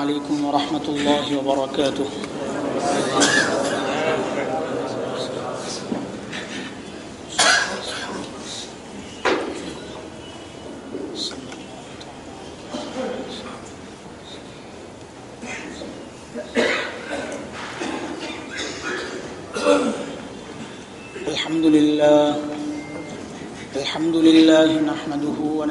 عليكم ورحمة الله وبركاته. الحمد لله. الحمد لله نحمده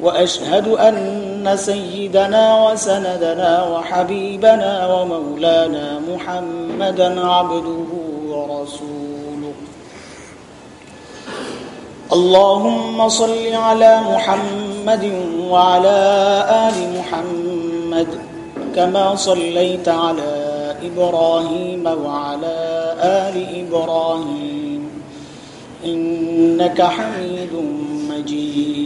وأشهد أن سيدنا وسندنا وحبيبنا ومولانا محمدا عبده ورسوله. اللهم صل على محمد وعلى آل محمد كما صليت على إبراهيم وعلى آل إبراهيم. إنك حميد مجيد.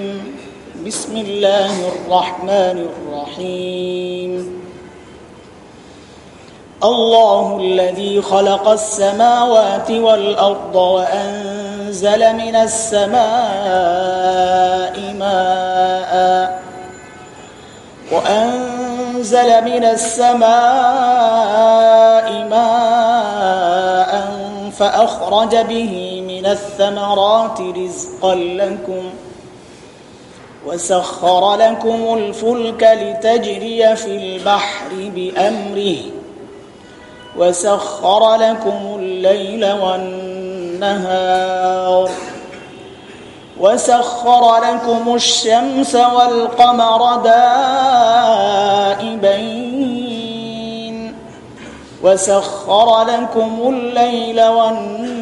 بسم الله الرحمن الرحيم. الله الذي خلق السماوات والأرض وأنزل من السماء ماء وأنزل من السماء ماء فأخرج به من الثمرات رزقا لكم وسخر لكم الفلك لتجري في البحر بأمره. وسخر لكم الليل والنهار. وسخر لكم الشمس والقمر دائبين. وسخر لكم الليل والنهار.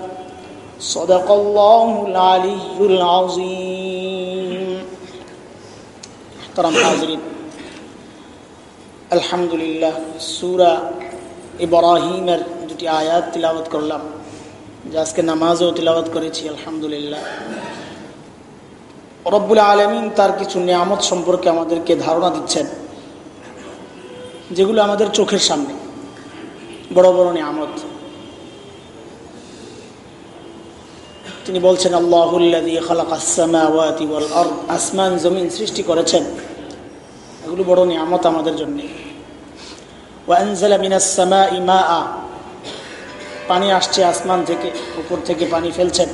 صدق الله العلي العظيم احترم حاضرين আলহামদুলিল্লাহ সুরা ইব্রাহিমের দুটি আয়াত তিলাবত করলাম যে আজকে নামাজও তিলাবত করেছি আলহামদুলিল্লাহ রব্বুল আলমিন তার কিছু নিয়ামত সম্পর্কে আমাদেরকে ধারণা দিচ্ছেন যেগুলো আমাদের চোখের সামনে বড় বড় নিয়ামত তিনি বলছেন আল্লাহুল্লাদি খালাকাসসামাওয়াতি ওয়াল আরদ আসমান জমিন সৃষ্টি করেছেন এগুলো বড় নিয়ামত আমাদের জন্য ওয়ানজালা মিনাস সামাই মাআ পানি আসছে আসমান থেকে উপর থেকে পানি ফেলছেন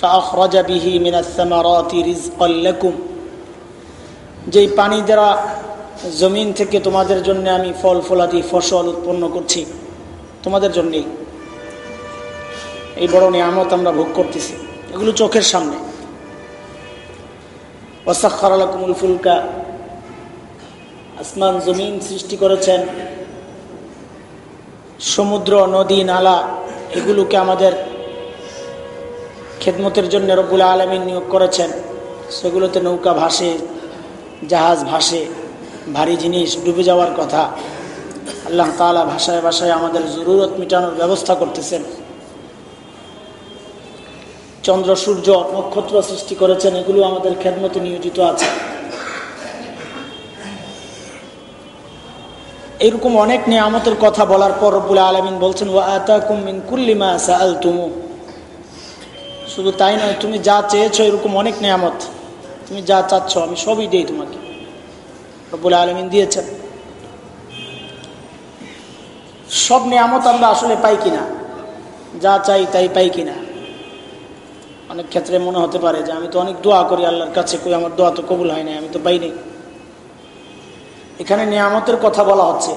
فأخرج به من الثمرات رزقا لكم যেই পানি দ্বারা জমিন থেকে তোমাদের জন্য আমি ফল ফলাদি ফসল উৎপন্ন করছি তোমাদের জন্যেই এই বড় নিয়ামত আমরা ভোগ করতেছি। এগুলো চোখের সামনে। ওয়াসাক্ষরালাকুমুল ফুলকা। আসমান জমিন সৃষ্টি করেছেন। সমুদ্র, নদী, নালা, এগুলোকে আমাদের খেদমতের জন্য রব্বুল আলমিন নিয়োগ করেছেন। সেগুলোতে নৌকা ভাসে, জাহাজ ভাসে, ভারী জিনিস ডুবে যাওয়ার কথা। আল্লাহ তালা ভাষায় ভাষায় আমাদের জরুরত মেটানোর ব্যবস্থা করতেছেন। চন্দ্র, সূর্য নক্ষত্র সৃষ্টি করেছেন, এগুলো আমাদের খেদমতে নিয়োজিত আছে। এইরকম অনেক নিয়ামতের কথা বলার পর রব্বুল আলমিন বলছেন ও আতাকুম মিন কুল্লিমা সাল তুমু শুধু তাই নয়, তুমি যা চেয়েছো এরকম অনেক নিয়ামত, তুমি যা চাচ্ছ আমি সবই দিই তোমাকে। রব্বুল আলমিন দিয়েছেন। সব নিয়ামত আমরা আসলে পাই কিনা? যা চাই তাই পাই কিনা? অনেক ক্ষেত্রে মনে হতে পারে যে আমি তো অনেক দোয়া করি আল্লাহর কাছে, কই আমার দোয়া তো কবুল হয় না আমি তো পাই নাই। এখানে নিয়ামতের কথা বলা হচ্ছে।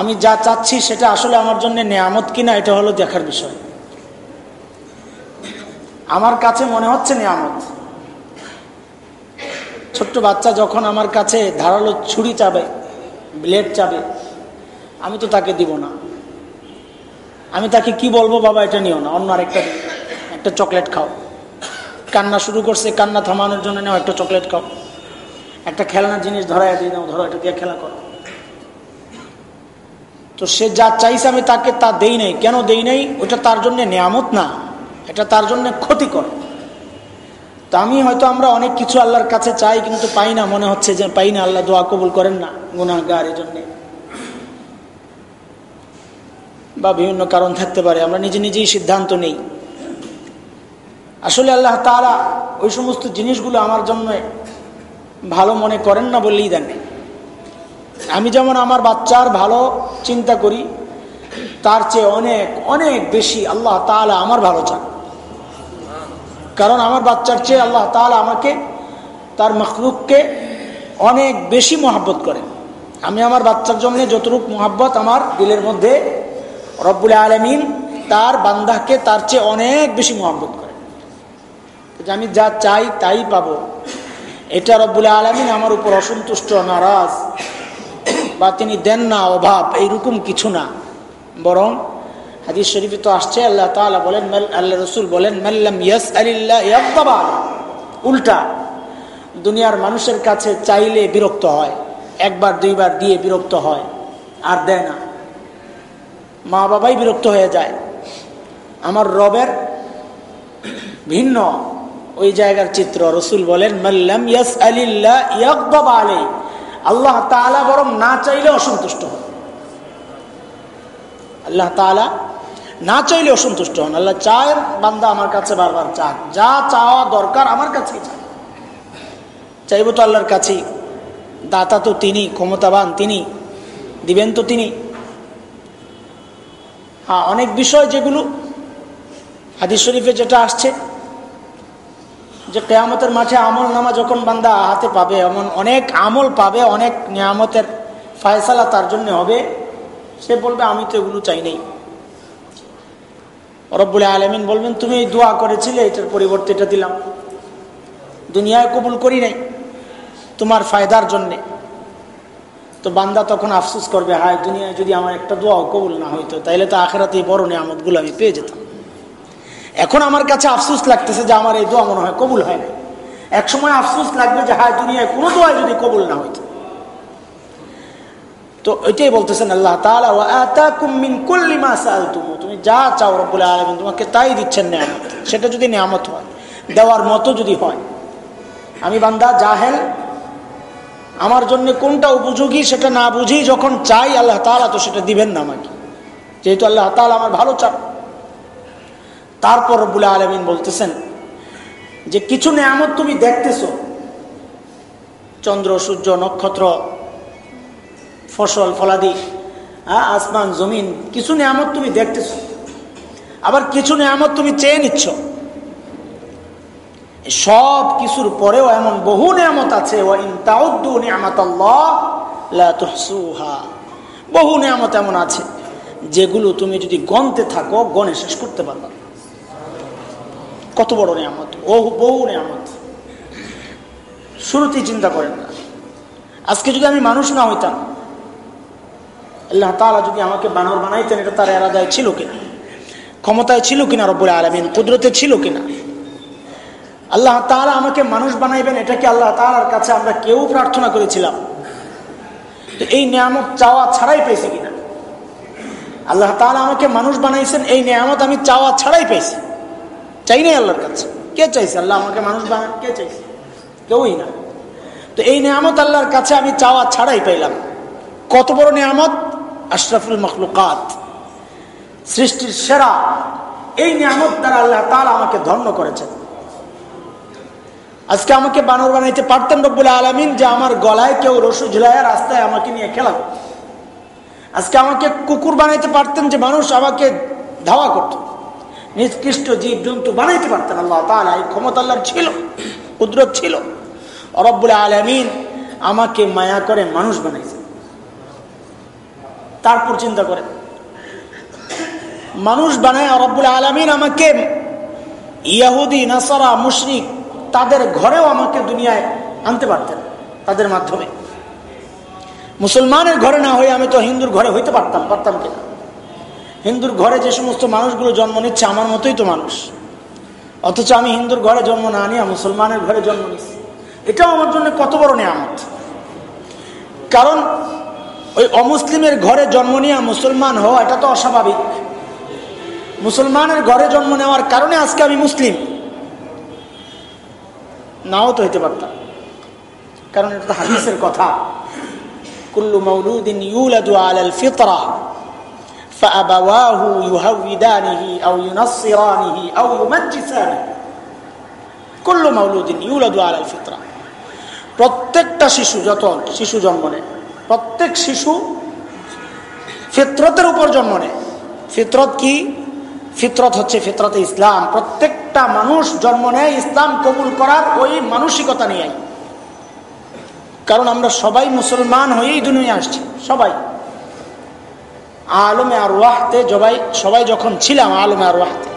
আমি যা চাচ্ছি সেটা আসলে আমার জন্য নিয়ামত কিনা, এটা হলো দেখার বিষয়। আমার কাছে মনে হচ্ছে নিয়ামত। ছোট্ট বাচ্চা যখন আমার কাছে ধারালো ছুরি চাবে, ব্লেড চাবে, আমি তো তাকে দিব না। আমি তাকে কি বলব বাবা, এটা নিও না। অন্য আরেকটা একটা চকলেট খাও। কান্না শুরু করছে, কান্না থামানোর জন্য নেও একটা চকলেট খাও। একটা খেলনার জিনিস ধরাই দিয়ে নাও, ধরো, এটা দিয়ে খেলা করো। তো সে যা চাইছে আমি তাকে তা দেই নাই। কেন দেই নাই? ওটা তার জন্য নিয়ামত না। এটা তার জন্য ক্ষতিকর। তো আমি হয়তো আমরা অনেক কিছু আল্লাহর কাছে চাই, কিন্তু পাই না, মনে হচ্ছে যে পাই না, আল্লাহ দোয়া কবুল করেন না। গুনাগার এই জন্যে বা বিভিন্ন কারণ থাকতে পারে। আমরা নিজে নিজেই সিদ্ধান্ত নেই। আসলে আল্লাহ তারা ওই সমস্ত জিনিসগুলো আমার জন্য ভালো মনে করেন না বললেই দেন। আমি যেমন আমার বাচ্চার ভালো চিন্তা করি, তার চেয়ে অনেক অনেক বেশি আল্লাহ তালা আমার ভালো চান। কারণ আমার বাচ্চার চেয়ে আল্লাহ তালা আমাকে, তার মখলুককে অনেক বেশি মহাব্বত করেন। আমি আমার বাচ্চার জন্য যতটুক মহাব্বত আমার দিলের মধ্যে রব্বুল আলমিন তার বান্দাকে তার চেয়ে অনেক বেশি মহাব্বত করে। আমি যা চাই তাই পাবো। এটা রব্বুল আলমিন আমার উপর অসন্তুষ্ট, নারাজ বা তিনি দেন না অভাব, এইরকম কিছু না। বরং হাদিস শরীফে তো আসছে, আল্লাহ তালা বলেন আল্লাহ রসুল বলেন মাল্লাম ইয়াস আলিল্লাহ উল্টা, দুনিয়ার মানুষের কাছে চাইলে বিরক্ত হয়, একবার দুইবার দিয়ে বিরক্ত হয়, আর দেয় না। মা বাবাই বিরক্ত হয়ে যায়। আমার রবের ভিন্ন ওই জায়গার চিত্র। রসুল বলেন মাল্লাম ইয়াস আলিল্লাহ আলী আল্লাহ তালা বরং না চাইলে অসন্তুষ্ট হন। আল্লাহ তালা না চাইলে অসন্তুষ্ট হন। আল্লাহ চায় বান্দা আমার কাছে বারবার চাক। যা চাওয়া দরকার আমার কাছেই চায়। চাইব তো আল্লাহর কাছেই। দাতা তো তিনি, ক্ষমতাবান তিনি, দিবেন তো তিনি। অনেক বিষয় যেগুলো হাদিস শরীফে যেটা আসছে, যে কেয়ামতের মাঠে আমল নামা যখন বান্দা হাতে পাবে, এমন অনেক আমল পাবে, অনেক নিয়ামতের ফায়সালা তার জন্য হবে। সে বলবে, আমি তো এগুলো চাই নেই। রব্বুল আলমিন বলবেন, তুমি এই দোয়া করেছিলে, এটার পরিবর্তে এটা দিলাম। দুনিয়ায় কবুল করি নাই তোমার ফায়দার জন্যে। তো বান্দা তখন আফসুস করবে, হায়, দুনিয়ায় যদি আমার একটা দোয়াও কবুল না হইতো, তাইলে তো আখেরাতেই বড় নিয়ামতগুলো আমি পেয়ে যেতাম। এখন আমার কাছে আফসুস লাগতেছে যে আমার এই দোয়া মনে হয় কবুল হয় না এক সময় আফসুস লাগবে যে, হায়, দুনিয়ায় কোনো দোয়া যদি কবুল না হইতো। তো এটাই বলতেছেন আল্লাহ তুমি যা চাও রব্বুল আলমিন, তোমাকে তাই দিচ্ছেন নিয়ামত। সেটা যদি নিয়ামত হয়, দেওয়ার মতো যদি হয়। আমি বান্দা জাহেল আমার জন্য কোনটা উপযোগী সেটা না বুঝি যখন চাই আল্লাহ তালা তো সেটা দিবেন না আমাকে। যেহেতু আল্লাহ তালা আমার ভালো চান। তারপর রব্বুল আলমিন বলতেছেন যে, কিছু নেয়ামত তুমি দেখতেছ। চন্দ্র, সূর্য, নক্ষত্র, ফসল, ফলাদি হ্যাঁ আসমান, জমিন, কিছু নিয়ামত তুমি দেখতেছ। আবার কিছু নিয়ামত তুমি চেয়ে নিচ্ছ। সব কিছুর পরেও এমন বহু নিয়ামত আছে বহু নিয়ামত এমন আছে, যেগুলো তুমি যদি গনতে থাকো গনে শেষ করতে পারবা কত বড় নিয়ামত, বহু বহু নিয়ামত। শুরুতেই চিন্তা করেন না। আজকে যদি আমি মানুষ না হইতাম, আল্লাহ তালা যদি আমাকে বানর বানাইতেন, এটা তার এরাদায় ছিল কিনা? ক্ষমতায় ছিল কিনা রব্বুল আলমিন? কুদরতে ছিল কিনা? আল্লাহ তালা আমাকে মানুষ বানাইবেন, এটা কি আল্লাহ তালার কাছে আমরা কেউ প্রার্থনা করেছিলাম? তো এই নিয়ামত চাওয়া ছাড়াই পেয়েছি কিনা? আল্লাহ তালা আমাকে মানুষ বানাইছেন, এই নিয়ামত আমি চাওয়া ছাড়াই পেয়েছি। চাই নাই আল্লাহর কাছে? কে চাইছে? আল্লাহ আমাকে মানুষ বানান কে চাইছে? কেউই না। তো এই নিয়ামত আল্লাহর কাছে আমি চাওয়া ছাড়াই পাইলাম। কত বড় নিয়ামত? আশরাফুল মখলুকাত। সৃষ্টির সেরা। এই নিয়ামত দ্বারা আল্লাহ তালা আমাকে ধন্য করেছেন। আজকে আমাকে বানর বানাইতে পারতেন রব্বুল আলমিন যে আমার গলায় কেউ রসু ঝুলাইয়া রাস্তায় আমাকে নিয়ে খেলাবে আজকে আমাকে কুকুর বানাইতে পারতেন যে মানুষ আমাকে ধাওয়া করত। নিষ্কৃষ্ট জীব জন্তু বানাইতে পারতেন আল্লাহ তালা এই ক্ষমতা আল্লাহর ছিল, কুদরত ছিল। রব্বুল আলমিন আমাকে মায়া করে মানুষ বানাইছে তারপর চিন্তা করে মানুষ বানায় রব্বুল আলমিন আমাকে ইয়াহুদি, নাসারা, মুশরিক তাদের ঘরেও আমাকে দুনিয়ায় আনতে পারতেন তাদের মাধ্যমে। মুসলমানের ঘরে না হয়ে আমি তো হিন্দুর ঘরে হইতে পারতাম পারতাম কিনা হিন্দুর ঘরে যে সমস্ত মানুষগুলো জন্ম নিচ্ছে আমার মতোই তো মানুষ। অথচ আমি হিন্দুর ঘরে জন্ম না নিয়ে মুসলমানের ঘরে জন্ম নিচ্ছি এটাও আমার জন্য কত বড় নিয়ামত। কারণ ওই অমুসলিমের ঘরে জন্ম নিয়ে মুসলমান হওয়া, এটা তো অস্বাভাবিক। মুসলমানের ঘরে জন্ম নেওয়ার কারণে আজকে আমি মুসলিম। নাও তো হইতে পারতাম কারণ এটা তো হাদিসের কথা কুল্লু মৌলুদিন ইউলাদু আলাল ফিতরা فأبواه يهودانه أو ينصرانه أو يمجسانه كل مولود يولد على الفطرة প্রত্যেকটা শিশু যত শিশু জন্ম নেয় প্রত্যেক শিশু ফিতরতের উপর জন্ম নেয় ফিতরত কি ফিতরত হচ্ছে ফিতরতে ইসলাম। প্রত্যেকটা মানুষ জন্ম নেয় ইসলাম কবুল করার ওই মানসিকতা নিয়ে। কারণ আমরা সবাই মুসলমান হয়েই দুনিয়া আসছি, সবাই। আলমে আর ওয়াহতে সবাই সবাই যখন ছিলাম আলমে আর ওয়াহতে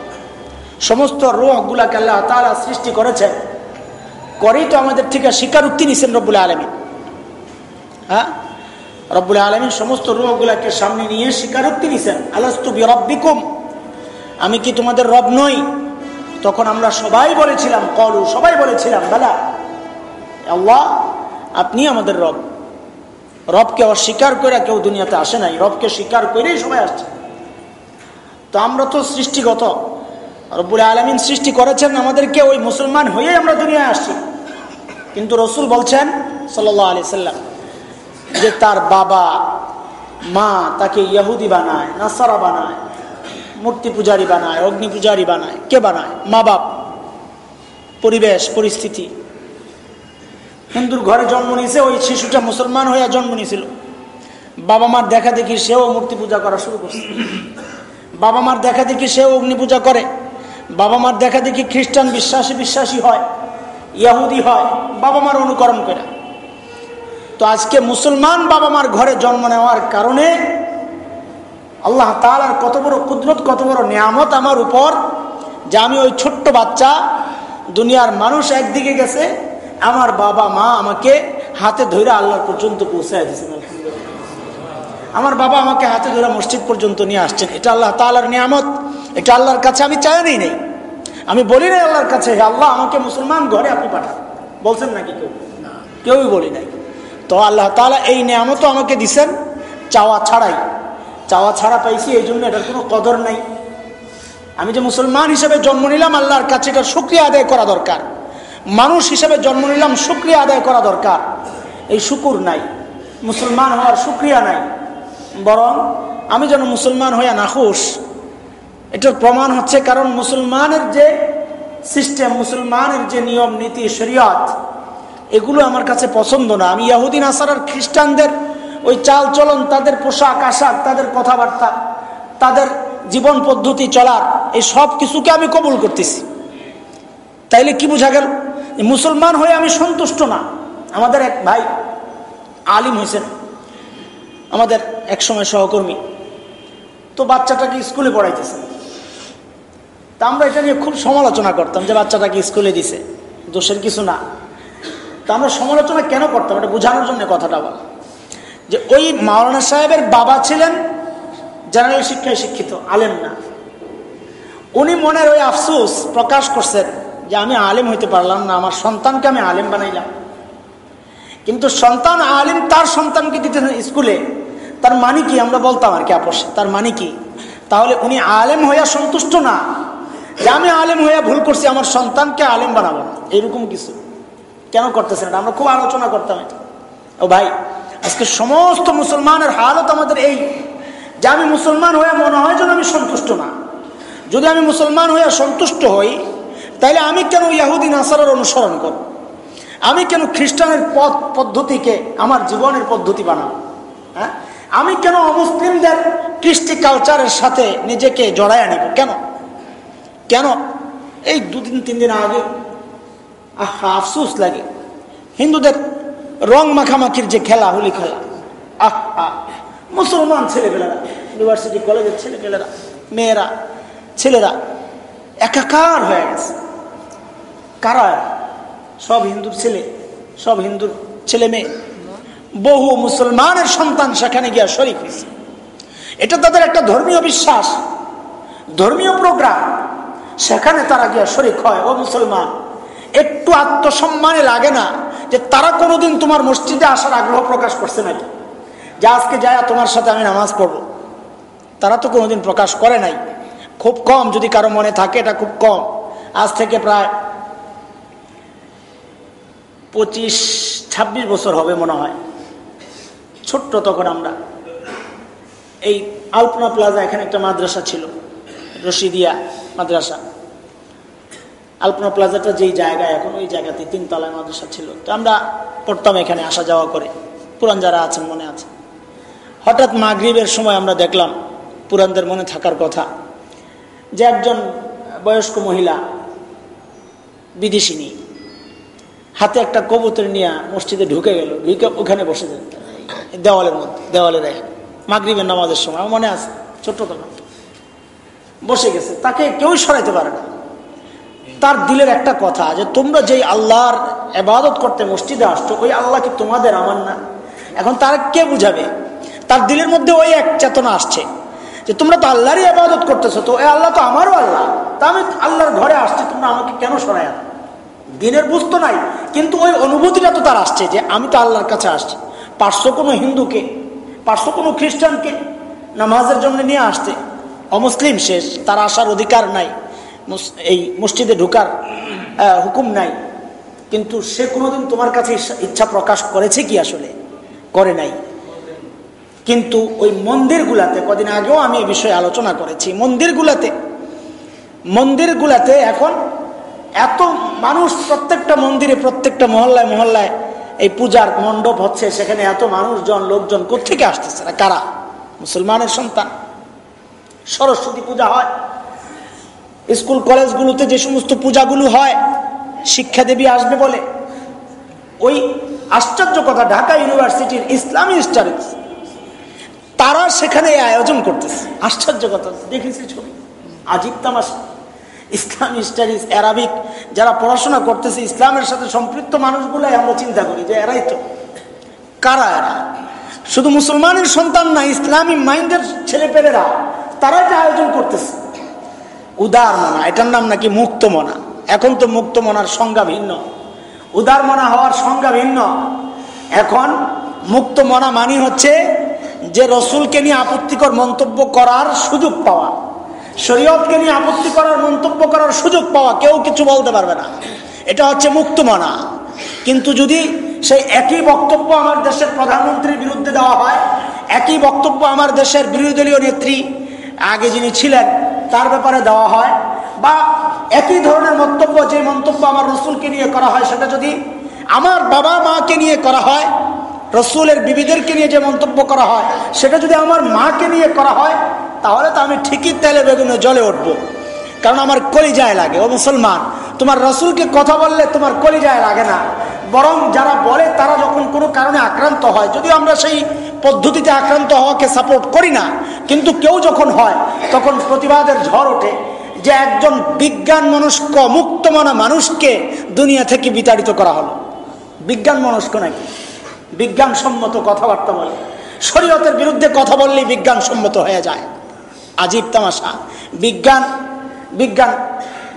সমস্ত রোহগুলাকে আল্লাহ তালা সৃষ্টি করেছেন। করেই তো আমাদের থেকে স্বীকারোক্তি নিছেন রব্বুল আলমী হ্যাঁ? রব্বুল আলমী সমস্ত রোহগুলাকে সামনে নিয়ে শিকার স্বীকারোক্তি নিছেন। আলাস্তু রব্বিকুম আমি কি তোমাদের রব নই? তখন আমরা সবাই বলেছিলাম, কলু, সবাই বলেছিলাম, বেলা। আল্লাহ, আপনি আমাদের রব। রবকে অস্বীকার করে কেউ দুনিয়াতে আসে নাই, রবকে স্বীকার করেই সবাই আসছে। তো আমরা তো সৃষ্টিগত। রব্বুল আলমিন সৃষ্টি করেছেন আমাদেরকে, ওই মুসলমান হয়েই আমরা দুনিয়ায় আসছি। কিন্তু রসুল বলছেন সাল্লাহ আলি সাল্লাম, যে তার বাবা, মা তাকে ইয়াহুদি বানায়, নাসারা বানায় মূর্তি পূজারী বানায়, অগ্নি পূজারী বানায়। কে বানায়? মা বাপ। পরিবেশ, পরিস্থিতি। হিন্দুর ঘরে জন্ম নিয়েছে, ওই শিশুটা মুসলমান হইয়া জন্ম নিয়েছিল। বাবা মার দেখা দেখি সেও মূর্তি পূজা করা শুরু করছে। বাবা মার দেখা দেখি সেও অগ্নি পূজা করে। বাবা মার দেখা দেখি খ্রিস্টান বিশ্বাসী বিশ্বাসী হয়, ইয়াহুদি হয়, বাবা মার অনুকরণ করে। তো আজকে মুসলমান বাবা মার ঘরে জন্ম নেওয়ার কারণে আল্লাহ তালার কত বড় কুদরত, কত বড় নিয়ামত আমার উপর যে আমি ওই ছোট্ট বাচ্চা দুনিয়ার মানুষ একদিকে গেছে, আমার বাবা মা আমাকে হাতে ধরে আল্লাহ পর্যন্ত পৌঁছায় দিয়েছেন আমার বাবা আমাকে হাতে ধরে মসজিদ পর্যন্ত নিয়ে আসছেন। এটা আল্লাহ তালার নিয়ামত, এটা আল্লাহর কাছে আমি চাইনি নেই। আমি বলি নাই আল্লাহর কাছে আল্লাহ, আমাকে মুসলমান ঘরে আপনি পাঠান। বলছেন নাকি কেউ? কেউই বলি নাই। তো আল্লাহ তালা এই নিয়ামতও আমাকে দিছেন, চাওয়া ছাড়াই। চাওয়া ছাড়া পাইছি, এই জন্য এটার কোনো কদর নাই। আমি যে মুসলমান হিসেবে জন্ম নিলাম, আল্লাহর কাছে এটার শুক্রিয়া আদায় করা দরকার। মানুষ হিসেবে জন্ম নিলাম, শুক্রিয়া আদায় করা দরকার। এই শুকুর নাই, মুসলমান হওয়ার শুক্রিয়া নাই। বরং আমি যেন মুসলমান হইয়া নাখুশ এটার প্রমাণ হচ্ছে কারণ মুসলমানের যে সিস্টেম, মুসলমানের যে নিয়ম, নীতি, শরিয়ত, এগুলো আমার কাছে পছন্দ না। আমি ইয়াহুদিন আসার আর খ্রিস্টানদের চাল চলন, তাদের পোশাক, আশাক, তাদের কথাবার্তা, তাদের জীবন পদ্ধতি চলার এই সব কিছুকে আমি কবুল করতেছি। তাইলে কি বোঝা গেল? মুসলমান হয়ে আমি সন্তুষ্ট না। আমাদের এক ভাই আলিম হয়েছেন আমাদের এক সময় সহকর্মী। তো বাচ্চাটাকে স্কুলে পড়াইতেছে। তা আমরা এটা নিয়ে খুব সমালোচনা করতাম যে বাচ্চাটাকে স্কুলে দিছে। দোষের কিছু না। তা আমরা সমালোচনা কেন করতাম? এটা বোঝানোর জন্য কথাটা বল। যে ওই মাওলানা সাহেবের বাবা ছিলেন জেনারেল শিক্ষায় শিক্ষিত, আলেম না। উনি মনের ওই আফসোস প্রকাশ করছেন যে আমি আলেম হইতে পারলাম না, আমার সন্তানকে আমি আলেম বানাইলাম। কিন্তু সন্তান আলিম, তার সন্তানকে দিতে স্কুলে। তার মানে কি? আমরা বলতাম আর কি আপোষ তার মানে কি? তাহলে উনি আলেম হইয়া সন্তুষ্ট না? যে আমি আলেম হইয়া ভুল করছি, আমার সন্তানকে আলেম বানাবো না। এরকম কিছু। কেন করতেছেন আমরা খুব আলোচনা করতাম এটা। ও ভাই আজকে সমস্ত মুসলমানের হালত আমাদের এই যে আমি মুসলমান হয়ে মনে হয় যেন আমি সন্তুষ্ট না। যদি আমি মুসলমান হয়ে সন্তুষ্ট হই, তাহলে আমি কেন ইয়াহুদ্দিন নাসারের অনুসরণ করব? আমি কেন খ্রিস্টানের পথ পদ্ধতিকে আমার জীবনের পদ্ধতি বানাবো? হ্যাঁ? আমি কেন অমুসলিমদের কৃষ্টি কালচারের সাথে নিজেকে জড়ায় আনিব কেন? কেন? এই দুদিন, তিন দিন আগে, আহা, আফসুস লাগে। হিন্দুদের রং মাখামাখির যে খেলা হোলি খেলা। আহা মুসলমান ছেলেপেলেরা ইউনিভার্সিটি কলেজের ছেলেপেলেরা, মেয়েরা, ছেলেরা একাকার হয়ে গেছে। কারা? সব হিন্দুর ছেলে, সব হিন্দুর ছেলে মেয়ে। বহু মুসলমানের সন্তান সেখানে গিয়া শরিক হয়েছে। এটা তাদের একটা ধর্মীয় বিশ্বাস, ধর্মীয় প্রোগ্রাম। সেখানে তারা গিয়া শরিক হয়। ও মুসলমান, একটু আত্মসম্মানে লাগে না। যে তারা কোনোদিন তোমার মসজিদে আসার আগ্রহ প্রকাশ করছে নাকি? যে আজকে যায় তোমার সাথে আমি নামাজ পড়ব। তারা তো কোনোদিন প্রকাশ করে নাই। খুব কম যদি কারও মনে থাকে, এটা খুব কম। আজ থেকে প্রায় পঁচিশ, ছাব্বিশ বছর হবে মনে হয়। ছোট্ট তখন আমরা। এই আলপনা প্লাজা এখানে একটা মাদ্রাসা ছিল, রশিদিয়া মাদ্রাসা। আলপনা প্লাজাটা যেই জায়গায়, এখন ওই জায়গাতে তিনতলায় মাদ্রাসা ছিল। তো আমরা পড়তাম এখানে, আসা যাওয়া করে। পুরান যারা আছেন, মনে আছে। হঠাৎ মাগরীবের সময় আমরা দেখলাম পুরানদের মনে থাকার কথা, যে একজন বয়স্ক মহিলা, বিদেশিনী, হাতে একটা কবুতর নিয়ে মসজিদে ঢুকে গেল, ঢুকে ওখানে বসে যেত দেওয়ালের মধ্যে, দেওয়ালের এক, মাগরীবের নামাজের সময়, আমার মনে আছে, ছোট্ট তখন বসে গেছে, তাকে কেউ সরাইতে পারে না। তার দিলের একটা কথা যে তোমরা যেই আল্লাহর এবাদত করতে মসজিদে আসছো, ওই আল্লাহ কি তোমাদের আমার না? এখন তার কে বুঝাবে? তার দিলের মধ্যে ওই এক চেতনা আসছে যে তোমরা তো আল্লাহরই আবাদত করতেছো, তো ওই আল্লাহ তো আমারও আল্লাহ। তা আমি আল্লাহর ঘরে আসছি, তোমরা আমাকে কেন শোনায় আনো দিনের বুঝতো নাই, কিন্তু ওই অনুভূতিটা তো তার আসছে যে আমি তো আল্লাহর কাছে আসছি। পার্শ্ব কোনো হিন্দুকে? পার্শ্ব কোনো খ্রিস্টানকে? নামাজের জন্য নিয়ে আসতে? অমুসলিম শেষ, তার আসার অধিকার নাই। এই মসজিদে ঢুকার হুকুম নাই। কিন্তু সে কোনোদিন তোমার কাছে ইচ্ছা প্রকাশ করেছে কি আসলে? করে নাই। কিন্তু ওই মন্দিরগুলাতে, কদিন আগেও আমি এই বিষয়ে আলোচনা করেছি, মন্দিরগুলাতে মন্দিরগুলাতে এখন এত মানুষ প্রত্যেকটা মন্দিরে, প্রত্যেকটা মহল্লায় মহল্লায় এই পূজার মণ্ডপ হচ্ছে, সেখানে এত মানুষজন, লোকজন কোথেকে আসতেছে? না কারা? মুসলমানের সন্তান। সরস্বতী পূজা হয়। স্কুল কলেজগুলোতে যে সমস্ত পূজাগুলো হয়, শিক্ষা দেবী আসবে বলে। ওই আশ্চর্য কথা, ঢাকা ইউনিভার্সিটির ইসলামী স্টাডিজ, তারা সেখানে আয়োজন করতেছে। আশ্চর্য কথা, দেখেছি ছবি। আজিব তামাশা। ইসলামী স্টাডিজ, অ্যারাবিক, যারা পড়াশোনা করতেছে, ইসলামের সাথে সম্পৃক্ত মানুষগুলাই আমরা চিন্তা করি যে এরাই তো। কারা এরা? শুধু মুসলমানের সন্তান না, ইসলামী মাইন্ডের ছেলেপেলেরা, তারাই যে আয়োজন করতেছে। উদার মনা এটার নাম নাকি মুক্ত মনা এখন তো মুক্ত মনার সংজ্ঞা ভিন্ন। উদার মনা হওয়ার সংজ্ঞা ভিন্ন। এখন মুক্ত মনা মানি হচ্ছে যে রসুলকে নিয়ে আপত্তিকর মন্তব্য করার সুযোগ পাওয়া। শরীয়তকে নিয়ে আপত্তি করার মন্তব্য করার সুযোগ পাওয়া কেউ কিছু বলতে পারবে না। এটা হচ্ছে মুক্ত মনা কিন্তু যদি সেই একই বক্তব্য আমার দেশের প্রধানমন্ত্রীর বিরুদ্ধে দেওয়া হয়, একই বক্তব্য আমার দেশের বিরোধী দলীয় নেত্রী, আগে যিনি ছিলেন তার ব্যাপারে দেওয়া হয় বা একই ধরনের মন্তব্য, যে মন্তব্য আমার রসুলকে নিয়ে করা হয় সেটা যদি আমার বাবা মাকে নিয়ে করা হয়, রসুলের বিবিদেরকে নিয়ে যে মন্তব্য করা হয়, সেটা যদি আমার মাকে নিয়ে করা হয়, তাহলে তো আমি ঠিকই তেলে বেগুনে জলে উঠব। কারণ আমার কলিজায় লাগে, ও মুসলমান, তোমার রসুলকে কথা বললে তোমার কলিজায় লাগে না। বরং যারা বলে তারা যখন কোনো কারণে আক্রান্ত হয়, যদিও আমরা সেই পদ্ধতিতে আক্রান্ত হওয়াকে সাপোর্ট করি না, কিন্তু কেউ যখন হয়, তখন প্রতিবাদের ঝড় ওঠে যে একজন বিজ্ঞান মনস্ক মুক্তমানা মানুষকে দুনিয়া থেকে বিতাড়িত করা হলো। বিজ্ঞান মনস্ক নাকি? বিজ্ঞানসম্মত কথাবার্তা বলে। শরীয়তের বিরুদ্ধে কথা বললেই বিজ্ঞানসম্মত হয়ে যায়। আজীব তামাশা। বিজ্ঞান বিজ্ঞান,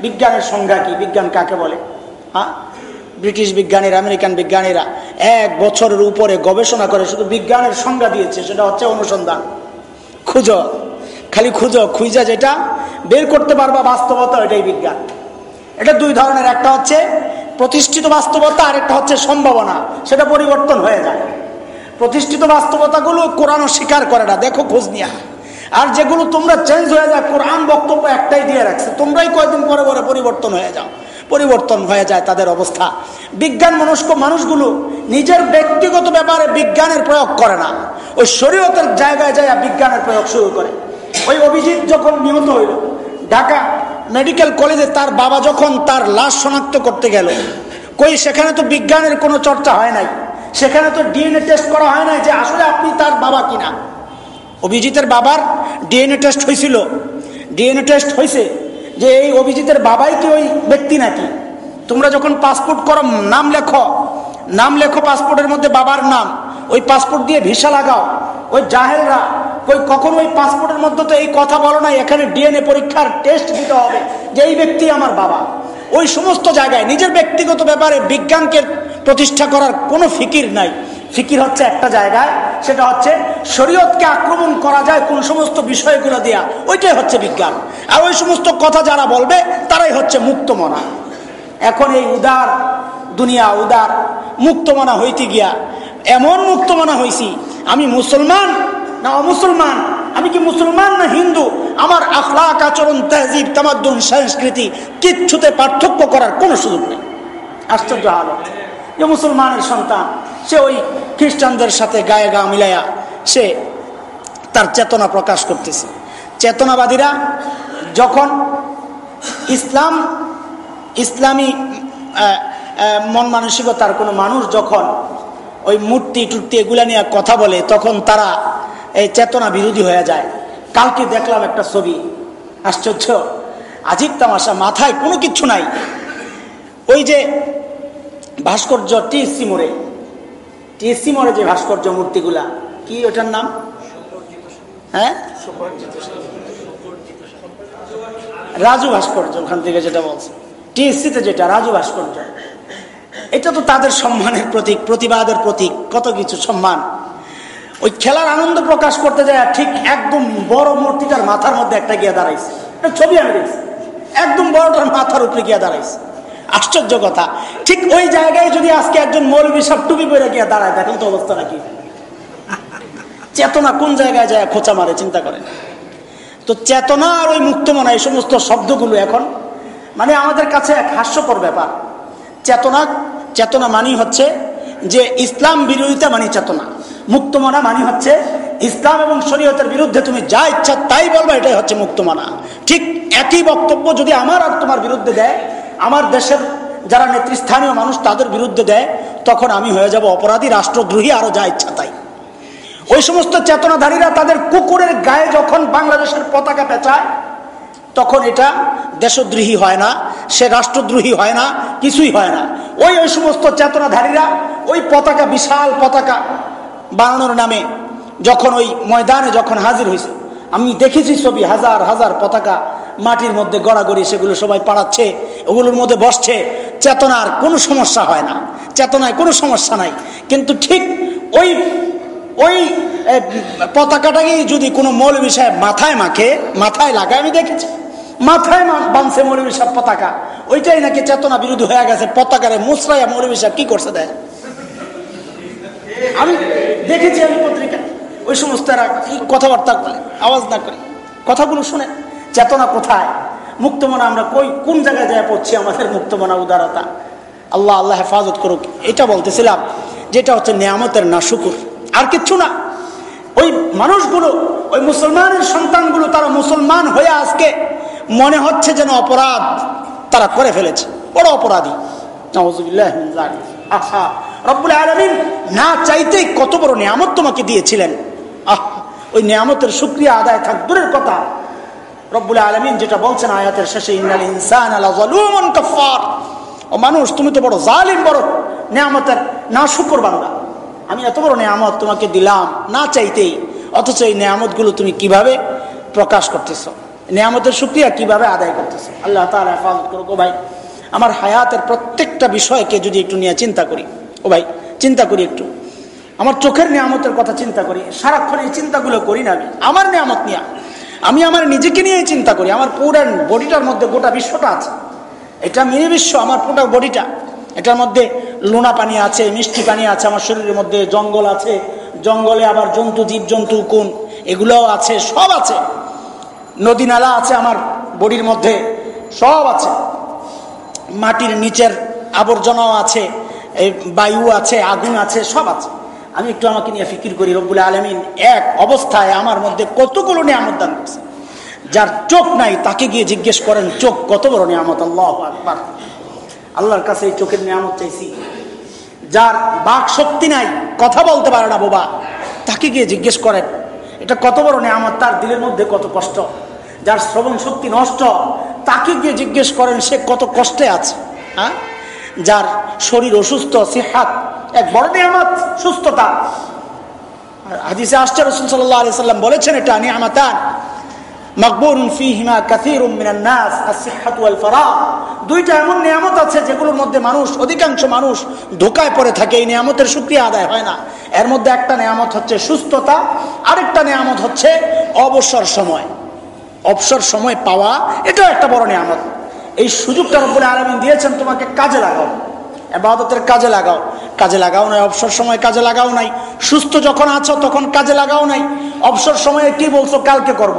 বিজ্ঞানের সংজ্ঞা কি? বিজ্ঞান কাকে বলে? হ্যাঁ? ব্রিটিশ বিজ্ঞানীরা, আমেরিকান বিজ্ঞানীরা এক বছরের উপরে গবেষণা করে শুধু বিজ্ঞানের সংজ্ঞা দিয়েছে, সেটা হচ্ছে অনুসন্ধান। খুঁজ, খালি খুঁজ, খুঁজা যেটা বের করতে পারবা বাস্তবতা এটাই বিজ্ঞান। এটা দুই ধরনের, একটা হচ্ছে প্রতিষ্ঠিত বাস্তবতা আর একটা হচ্ছে সম্ভাবনা, সেটা পরিবর্তন হয়ে যায়। প্রতিষ্ঠিত বাস্তবতাগুলো কোরআন স্বীকার করে না, দেখো খোঁজ নিয়া। আর যেগুলো তোমরা চেঞ্জ হয়ে যায়, কোরআন বক্তব্য একটাই দিয়ে রাখছে, তোমরাই কয়েকদিন পরে পরে পরিবর্তন হয়ে যাও। পরিবর্তন হয়ে যায় তাদের অবস্থা। বিজ্ঞান মনস্ক মানুষগুলো নিজের ব্যক্তিগত ব্যাপারে বিজ্ঞানের প্রয়োগ করে না। ওই শরীয়তের জায়গায় যায় বিজ্ঞানের প্রয়োগ শুরু করে। ওই অভিজিৎ যখন নিহত হইল, ঢাকা মেডিকেল কলেজে তার বাবা যখন তার লাশ শনাক্ত করতে গেল, কই সেখানে তো বিজ্ঞানের কোনো চর্চা হয় নাই। সেখানে তো ডিএনএ টেস্ট করা হয় নাই যে আসলে আপনি তার বাবা কিনা। অভিজিতের বাবার ডিএনএ টেস্ট হয়েছিল ডিএনএ টেস্ট হয়েছে যে এই অভিজিতের বাবাই কি ওই ব্যক্তি নাকি? তোমরা যখন পাসপোর্ট করো, নাম লেখো। নাম লেখো পাসপোর্টের মধ্যে বাবার নাম। ওই পাসপোর্ট দিয়ে ভিসা লাগাও। ওই জাহেলরা, ওই কখন ওই পাসপোর্টের মধ্যে তো এই কথা বলো না এখানে ডিএনএ পরীক্ষার টেস্ট দিতে হবে যে এই ব্যক্তি আমার বাবা। ওই সমস্ত জায়গায় নিজের ব্যক্তিগত ব্যাপারে বিজ্ঞানকে প্রতিষ্ঠা করার কোনো ফিকির নাই। ফিকির হচ্ছে একটা জায়গায়, সেটা হচ্ছে শরীয়তকে আক্রমণ করা যায় কোন সমস্ত বিষয়গুলো দেয়া। ওইটাই হচ্ছে বিজ্ঞান। আর ওই সমস্ত কথা যারা বলবে, তারাই হচ্ছে মুক্তমনা। এখন এই উদার দুনিয়া, উদার মুক্তমনা হইতে গিয়া এমন মুক্তমনা হয়েছি আমি মুসলমান না অমুসলমান? আমি কি মুসলমান না হিন্দু? আমার আখলাক, আচরণ, তেহজিব, তামাদ্দুন, সংস্কৃতি কিচ্ছুতে পার্থক্য করার কোনো সুযোগ নেই। আশ্চর্য হালত যে মুসলমানের সন্তান সে ওই খ্রিস্টানদের সাথে গায়ে গা মিলাইয়া সে তার চেতনা প্রকাশ করতেছে। চেতনাবাদীরা যখন ইসলাম, ইসলামী মন মানসিকতার কোনো মানুষ যখন ওই মূর্তি টুর্তি এগুলা নিয়ে কথা বলে, তখন তারা এই চেতনা বিরোধী হয়ে যায়। কালকে দেখলাম একটা ছবি। আশ্চর্য। আজিব তামাশা, মাথায় কোনো কিচ্ছু নাই। ওই যে ভাস্কর্য টিএসসি মোড়ে টিএসসি মরে যে ভাস্কর্য মূর্তিগুলা। কি ওটার নাম? হ্যাঁ? রাজু ভাস্কর্য, ওখান থেকে যেটা বলছে। টিএসসিতে যেটা, রাজু ভাস্কর্য। এটা তো তাদের সম্মানের প্রতীক, প্রতিবাদের প্রতীক, কত কিছু সম্মান। ওই খেলার আনন্দ প্রকাশ করতে যায় ঠিক একদম বড় মূর্তিটার মাথার মধ্যে একটা গিয়ে দাঁড়াইছে। ছবি আমি দেখছি। একদম বড়টার মাথার উপরে গিয়ে দাঁড়াইছে। আশ্চর্য কথা। ঠিক ওই জায়গায় যদি আজকে একজন মৌলবী সব টুপি পরে গিয়ে দাঁড়ায় দেখেন তো অবস্থা নাকি? চেতনা কোন জায়গায় যায় খোঁচা মারে, চিন্তা করেন। তো চেতনা আর ওই মুক্তমনা এই সমস্ত শব্দগুলো এখন মানে আমাদের কাছে এক হাস্যকর ব্যাপার। চেতনা চেতনা মানি হচ্ছে যে ইসলাম বিরোধিতা মানি চেতনা। মুক্তমনা মানি হচ্ছে ইসলাম এবং শরীয়তের বিরুদ্ধে তুমি যা ইচ্ছা তাই বলবা, এটাই হচ্ছে মুক্তমনা ঠিক একই বক্তব্য যদি আমার আর তোমার বিরুদ্ধে দেয় আমার দেশের যারা নেতৃস্থানীয় মানুষ তাদের বিরুদ্ধে দেয়, তখন আমি হয়ে যাব অপরাধী, রাষ্ট্রদ্রোহী, আরও যা ইচ্ছা তাই। ওই সমস্ত চেতনাধারীরা তাদের কুকুরের গায়ে যখন বাংলাদেশের পতাকা পেঁচায়, তখন এটা দেশদ্রোহী হয় না, সে রাষ্ট্রদ্রোহী হয় না, কিছুই হয় না। ওই ওই সমস্ত চেতনাধারীরা ওই পতাকা, বিশাল পতাকা বানানোর নামে যখন ওই ময়দানে যখন হাজির হয়েছে, আমি দেখেছি ছবি, হাজার হাজার পতাকা মাটির মধ্যে গড়াগড়ি সেগুলো সবাই পাড়াচ্ছে, ওগুলোর মধ্যে বসছে। চেতনার কোনো সমস্যা হয় না। চেতনায় কোনো সমস্যা নাই। কিন্তু ঠিক ওই ওই পতাকাটাকেই যদি কোনো মৌলবী সাহেব মাথায় মাখে, মাথায় লাগায়, আমি দেখেছি। মাথায় বাঁধছে মৌলবী সাহেব পতাকা। ওইটাই নাকি চেতনা বিরোধী হয়ে গেছে পতাকারে মুসরাইয়া মৌলবী সাহেব কি করছে দেয় আমি দেখেছি আমি পত্রিকা ওই সমস্ত কথাবার্তা বলে, আওয়াজ না করে। কথাগুলো শুনে। চেতনা কোথায়? মুক্তমনা আমরা কই? কোন জায়গায় যায় পড়ছি আমাদের মুক্তমনা, উদারতা? আল্লাহ আল্লাহ হেফাজত করুক। এটা বলতেছিলাম, যেটা হচ্ছে নিয়ামতের না শুকুর। আর কিচ্ছু না। ওই মানুষগুলো, ওই মুসলমানের সন্তানগুলো, তারা মুসলমান হয়ে আজকে মনে হচ্ছে যেন অপরাধ তারা করে ফেলেছে। বড় অপরাধী। আহা, রব্বুল আলমিন না চাইতেই কত বড় নিয়ামত তোমাকে দিয়েছিলেন। আহ, ওই নিয়ামতের সুক্রিয়া আদায় থাক। দূরের কথা রব্বুল আলমিন যেটা বলছেন আয়াতের শেষে, ইন্নাল কফার ও মানুষ, তুমি তো বড় জালিম, বড় নিয়ামতের না শুকর বান্দা। আমি এত বড় নিয়ামত তোমাকে দিলাম না চাইতেই, অথচ এই নিয়ামতগুলো তুমি কীভাবে প্রকাশ করতেছ? নিয়ামতের সুক্রিয়া কীভাবে আদায় করতেছ? আল্লাহ তার হেফাজত করুক। ও ভাই, আমার হায়াতের প্রত্যেকটা বিষয়কে যদি একটু নিয়ে চিন্তা করি, ও ভাই, চিন্তা করি একটু। আমার চোখের নিয়ামতের কথা চিন্তা করি, সারাক্ষণ এই চিন্তাগুলো করি না আমি। আমার নিয়ামত নিয়ে আমি আমার নিজেকে নিয়ে চিন্তা করি, আমার পুরো বডিটার মধ্যে গোটা বিশ্বটা আছে। এটা মিনি বিশ্ব, আমার পুরো বডিটা। এটার মধ্যে লোনা পানি আছে, মিষ্টি পানি আছে, আমার শরীরের মধ্যে জঙ্গল আছে। জঙ্গলে আবার জন্তু, জীবজন্তু, কোন এগুলোও আছে, সব আছে। নদী নালা আছে আমার বডির মধ্যে, সব আছে। মাটির নিচের আবর্জনাও আছে বায়ু আছে, আগুন আছে, সব আছে। আমি একটু আমাকে নিয়ে ফিকির করি, রব্বুল আলমিন। এক অবস্থায় আমার মধ্যে কতগুলো নিয়ামত দান করছে। যার চোখ নাই, তাকে গিয়ে জিজ্ঞেস করেন, চোখ কত বড় নিয়ামত? আল্লাহ আকবার। আল্লাহর কাছে এই চোখের নিয়ামত চাইছি। যার বাক শক্তি নাই, কথা বলতে পারে না বাবা। তাকে গিয়ে জিজ্ঞেস করেন, এটা কত বড় নিয়ামত? তার দিলের মধ্যে কত কষ্ট? যার শ্রবণ শক্তি নষ্ট? তাকে গিয়ে জিজ্ঞেস করেন, সে কত কষ্টে আছে? হ্যাঁ? যার শরীর অসুস্থ হাত এক বড় নিয়ামত, সুস্থতা। হাদিসে আসছে রসুল সাল্লাহ সাল্লাম বলেছেন এটা, নিয়ামতান। নাস দুইটা এমন নিয়ামত আছে যেগুলোর মধ্যে মানুষ, অধিকাংশ মানুষ থাকে, এই আদায় হয় না। এর মধ্যে একটা নিয়ামত হচ্ছে সুস্থতা হচ্ছে অবসর সময়। অবসর সময় পাওয়া, এটাও একটা বড় নিয়ামত। এই সুযোগটা রব্বুল আলমিন দিয়েছেন তোমাকে কাজে লাগাও। এবাদতের কাজে লাগাও। কাজে লাগাও নাই অবসর সময় কাজে লাগাও নাই। সুস্থ যখন আছো তখন কাজে লাগাও নাই। অবসর সময়ে কি বলছো, কালকে করব।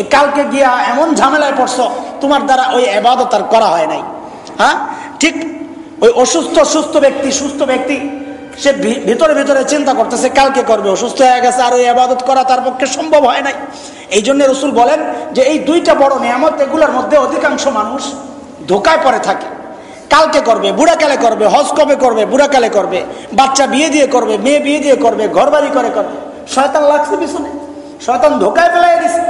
এই কালকে গিয়া এমন ঝামেলায় পড়ছো, তোমার দ্বারা ওই এবাদত আর করা হয় নাই। হ্যাঁ? ঠিক ওই অসুস্থ, সুস্থ ব্যক্তি সুস্থ ব্যক্তি, সে ভিতরে ভিতরে চিন্তা করতেছে, কালকে করবে, অসুস্থ হয়ে গেছে, আর ওই আবাদত করা তার পক্ষে সম্ভব হয় নাই। এই জন্য রসুল বলেন যে, এই দুইটা বড় নিয়ামত, এগুলোর মধ্যে অধিকাংশ মানুষ ধোকায় পড়ে থাকে। কালকে করবে বুড়াকালে করবে, হজ কবে করবে বুড়াকালে করবে, বাচ্চা বিয়ে দিয়ে করবে, মেয়ে বিয়ে দিয়ে করবে ঘর বাড়ি করে করবে। শয়তান লাগছে পিছনে। শয়তান ধোকায় ফেলাই দিছে।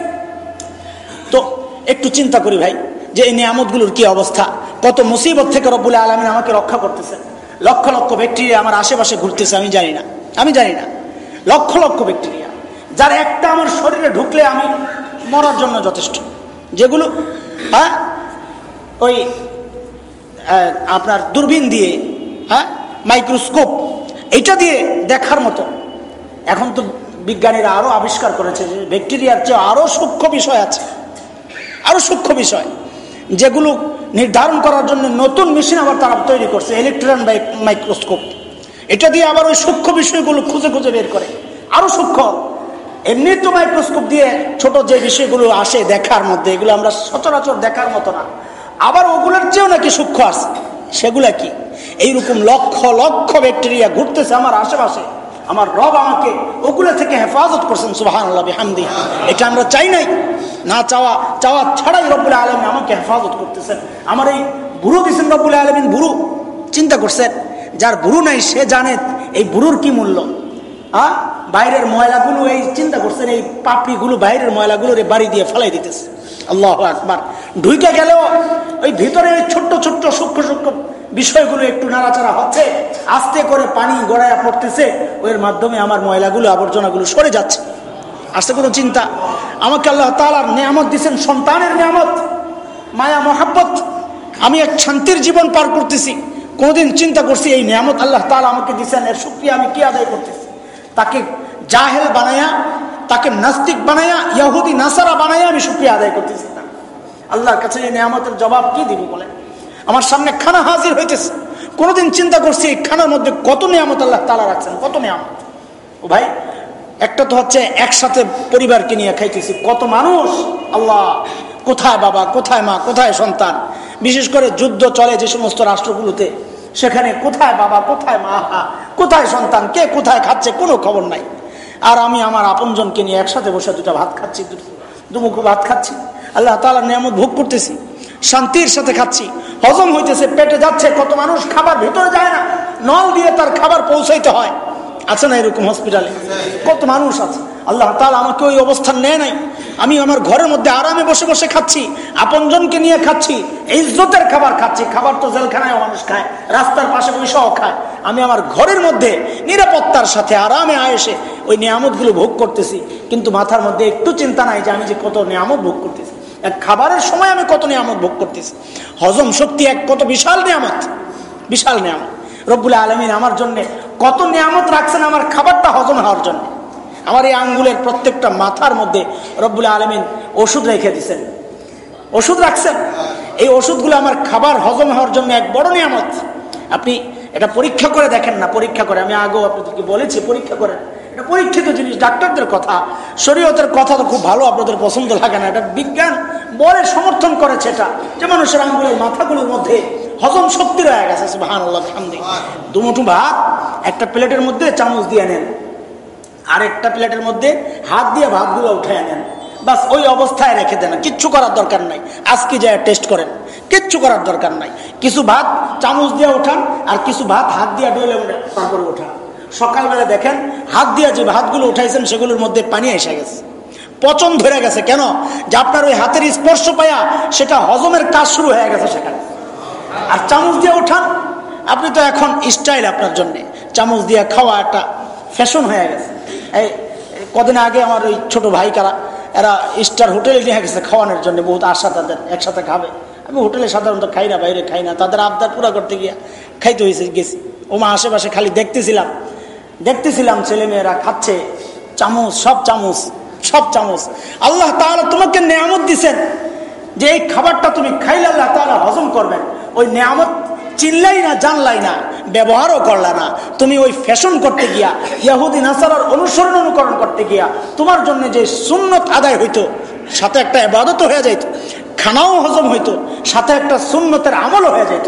তো একটু চিন্তা করি ভাই, যে এই নিয়ামতগুলোর কি অবস্থা? কত মুসিবত থেকে রব্বুল আলমিন আমাকে রক্ষা করতেছে। লক্ষ লক্ষ ব্যাকটেরিয়া আমার আশেপাশে ঘুরতেছে, আমি জানি না। আমি জানি না। লক্ষ লক্ষ ব্যাকটেরিয়া, যার একটা আমার শরীরে ঢুকলে আমি মরার জন্য যথেষ্ট। যেগুলো হ্যাঁ? ওই আপনার দূরবীন দিয়ে হ্যাঁ মাইক্রোস্কোপ এটা দিয়ে দেখার মতো। এখন তো বিজ্ঞানীরা আরও আবিষ্কার করেছে যে ব্যাকটেরিয়ার চেয়ে আরও সূক্ষ্ম বিষয় আছে। আরও সূক্ষ্ম বিষয়, যেগুলো নির্ধারণ করার জন্য নতুন মেশিন আবার তারা তৈরি করছে ইলেকট্রন মাইক্রোস্কোপ এটা দিয়ে আবার ওই সূক্ষ্ম বিষয়গুলো খুঁজে খুঁজে বের করে। আরও সূক্ষ্ম। এমনি তো মাইক্রোস্কোপ দিয়ে ছোট যে বিষয়গুলো আসে দেখার মধ্যে, এগুলো আমরা সচরাচর দেখার মতো না। আবার ওগুলোর চেয়েও নাকি সূক্ষ্ম আছে। সেগুলা কি? এইরকম লক্ষ লক্ষ ব্যাকটেরিয়া ঘুরতেছে আমার আশেপাশে। আমার রব আমাকে ওগুলো থেকে হেফাজত করছেন সুবাহান হামদি এটা আমরা চাই নাই। না চাওয়া চাওয়া ছাড়াই রব্বুল আলম আমাকে হেফাজত করতেছেন। আমার এই বুড়ো দিচ্ছেন রব্বুল আলমিন বুড়ো চিন্তা করছেন, যার বুড়ো নাই, সে জানে এই বুড়োর কি মূল্য। হ্যাঁ বাইরের ময়লাগুলো এই চিন্তা করছেন, এই পাপড়িগুলো বাইরের ময়লাগুলোর বাড়ি দিয়ে ফেলাই দিতেছে। আল্লাহ আকবার। ঢুইকে গেলেও ওই ভিতরে ছোট্ট ছোট্ট সূক্ষ্ম সূক্ষ্ম বিষয়গুলো একটু নাড়াচাড়া হচ্ছে, আস্তে করে পানি গড়াইয়া পড়তেছে ওর মাধ্যমে আমার ময়লাগুলো, আবর্জনাগুলো সরে যাচ্ছে। আসতে কোনো চিন্তা? আমাকে আল্লাহ তালার নিয়ামত দিচ্ছেন সন্তানের নিয়ামত, মায়া, মহাব্বত। আমি এক শান্তির জীবন পার করতেছি। কোনোদিন চিন্তা করছি, এই নিয়ামত আল্লাহ তালা আমাকে দিচ্ছেন এর সুক্রিয়া আমি কি আদায় করতেছি? তাকে জাহেল বানায়া তাকে নাস্তিক বানায়া, ইয়াহুদি, নাসারা বানায়া আমি সুক্রিয়া আদায় করতেছি না। আল্লাহর কাছে এই নিয়ামতের জবাব কি দিব বলে আমার সামনে খানা হাজির হইতেছে। কোনোদিন চিন্তা করছি এই খানার মধ্যে কত নিয়ামত আল্লাহ তালা রাখছেন, কত নিয়ামত? ও ভাই, একটা তো হচ্ছে একসাথে পরিবারকে নিয়ে খাইতেছি, কত মানুষ? আল্লাহ, কোথায় বাবা, কোথায় মা, কোথায় সন্তান? বিশেষ করে যুদ্ধ চলে যে সমস্ত রাষ্ট্রগুলোতে, সেখানে কোথায় বাবা, কোথায় মা, কোথায় সন্তান, কে কোথায় খাচ্ছে কোনো খবর নাই। আর আমি আমার আপনজনকে নিয়ে একসাথে বসে দুটা ভাত খাচ্ছি দুমুখ ভাত খাচ্ছি। আল্লাহ তালা নিয়ামত ভোগ করতেছি, শান্তির সাথে খাচ্ছি। হজম হইতেছে, পেটে যাচ্ছে, কত মানুষ খাবার ভিতরে যায় না, নল দিয়ে তার খাবার পৌঁছাইতে হয়। আছে না এরকম হসপিটালে কত মানুষ আছে? আল্লাহ তালা আমাকে ওই অবস্থান নেয় নাই। আমি আমার ঘরের মধ্যে আরামে বসে বসে খাচ্ছি, আপনজনকে নিয়ে খাচ্ছি, ইজ্জতের খাবার খাচ্ছি, খাবার তো জেলখানায় মানুষ খায়, রাস্তার পাশে বসেও খায়। আমি আমার ঘরের মধ্যে নিরাপত্তার সাথে আরামে আয়েসে ওই নিয়ামতগুলো ভোগ করতেছি, কিন্তু মাথার মধ্যে একটু চিন্তা নাই যে আমি যে কত নিয়ামত ভোগ করতেছি। এক খাবারের সময় আমি কত নিয়ামত ভোগ করতেছি। হজম শক্তি এক কত বিশাল নিয়ামত বিশাল নিয়ামত। রব্বুল আলমিন আমার জন্য কত নিয়ামত রাখছেন আমার খাবারটা হজম হওয়ার জন্য। আমার এই আঙ্গুলের প্রত্যেকটা মাথার মধ্যে রব্বুল আলমিন ওষুধ রেখে দিছেন। ওষুধ রাখছেন। এই ওষুধগুলো আমার খাবার হজম হওয়ার জন্য এক বড় নিয়ামত। আপনি এটা পরীক্ষা করে দেখেন না, পরীক্ষা করে। আমি আগেও আপনাদেরকে বলেছি, পরীক্ষা করেন। এটা পরীক্ষিত জিনিস, ডাক্তারদের কথা। শরীয়তের কথা তো খুব ভালো, আপনাদের পছন্দ লাগে না। এটা বিজ্ঞান বলে সমর্থন করেছে এটা যে মানুষের আঙ্গুলের মাথাগুলোর মধ্যে হজম শক্তি রয়ে গেছে ভান আল্লাহ দুমুঠু ভাত, একটা প্লেটের মধ্যে চামচ দিয়ে নেন। আরেকটা প্লেটের মধ্যে হাত দিয়ে ভাতগুলো উঠে নেন। বাস ওই অবস্থায় রেখে দেন। কিচ্ছু করার দরকার নাই। আজকে যায় টেস্ট করেন। কিচ্ছু করার দরকার নাই। কিছু ভাত চামচ দিয়ে ওঠান আর কিছু ভাত হাত দিয়ে ডলে তারপরে ওঠান সকালবেলা দেখেন হাত দিয়ে যে ভাতগুলো উঠাইছেন সেগুলোর মধ্যে পানি এসে গেছে। পচন ধরে গেছে। কেন? যে আপনার ওই হাতের স্পর্শ পায়া সেটা হজমের কাজ শুরু হয়ে গেছে সেখানে। আর চামচ দিয়ে ওঠান আপনি তো এখন স্টাইল আপনার জন্যে। চামচ দিয়ে খাওয়া একটা ফ্যাশন হয়ে গেছে। এই, কদিন আগে আমার ওই ছোট ভাই কারা, এরা স্টার হোটেলে নিয়ে গেছে খাওয়ানোর জন্য, বহুত আশা তাদের, একসাথে খাবে। আমি হোটেলে সাধারণত খাই না, বাইরে খাই না, তাদের আবদার পুরা করতে গিয়া খাইতে হয়েছে গেছি। ওমা আশেপাশে খালি দেখতেছিলাম। দেখতেছিলাম ছেলে মেয়েরা খাচ্ছে, চামচ, সব চামচ সব চামচ। আল্লাহ তাহলে তোমাকে নেয়ামত দিছেন যে এই খাবারটা তুমি খাইলে আল্লাহ তাহলে হজম করবেন। ওই নেয়ামত চিনলাই না, জানলাই না, ব্যবহারও করলা না। তুমি ওই ফ্যাশন করতে গিয়া ইয়াহুদ্দিন আসার অনুসরণ অনুকরণ করতে গিয়া, তোমার জন্য যে সুন্নত আদায় হইতো, সাথে একটা আবাদত হয়ে যাইত, খানাও হজম হইতো, সাথে একটা সুন্নতের আমলও হয়ে যাইত।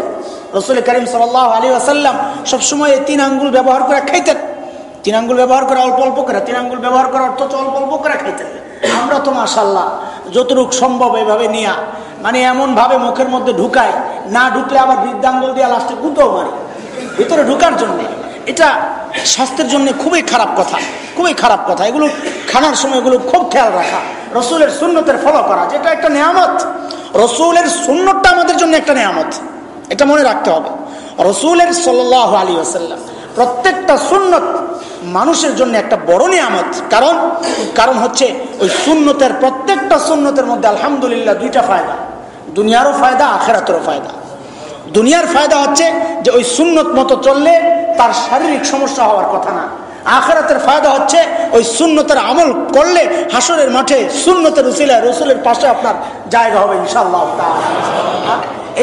রসুল করিম সাল আলী আসাল্লাম সবসময় এই তিন আঙ্গুল ব্যবহার করে খাইতেন। তিন আঙ্গুল ব্যবহার করে অল্প অল্প করে, তিন আঙ্গুল ব্যবহার করে অর্থ অল্প অল্প করে খাইতেন। আমরা তো মাসাল্লাহ যতটুক সম্ভব এভাবে নিয়া মানে এমন ভাবে মুখের মধ্যে ঢুকায় না ঢুকলে আবার বৃদ্ধাঙ্গুল দিয়ে লাস্টে গুঁতেও মারি। ভিতরে ঢুকার জন্যে। এটা স্বাস্থ্যের জন্য খুবই খারাপ কথা, খুবই খারাপ কথা। এগুলো খানার সময় এগুলো খুব খেয়াল রাখা। রসুলের সুন্নতের ফলো করা, যেটা একটা নিয়ামত। রসুলের সুন্নতটা আমাদের জন্য একটা নিয়ামত। এটা মনে রাখতে হবে। রসুলের সাল্লাহ আলী আসাল্লাম প্রত্যেকটা সুন্নত মানুষের জন্য একটা বড় নিয়ামত। কারণ কারণ হচ্ছে ওই সুন্নতের প্রত্যেকটা সুন্নতের মধ্যে আলহামদুলিল্লাহ দুইটা ফায়দা। দুনিয়ারও ফায়দা, আখেরাতেরও ফায়দা। দুনিয়ার ফায়দা হচ্ছে যে ওই সুন্নত মতো চললে তার শারীরিক সমস্যা হওয়ার কথা না। আখেরাতের ফায়দা হচ্ছে ওই সুন্নতের আমল করলে হাসরের মাঠে সুন্নতের উচিলায় রসুলের পাশে আপনার জায়গা হবে ইনশাল্লাহ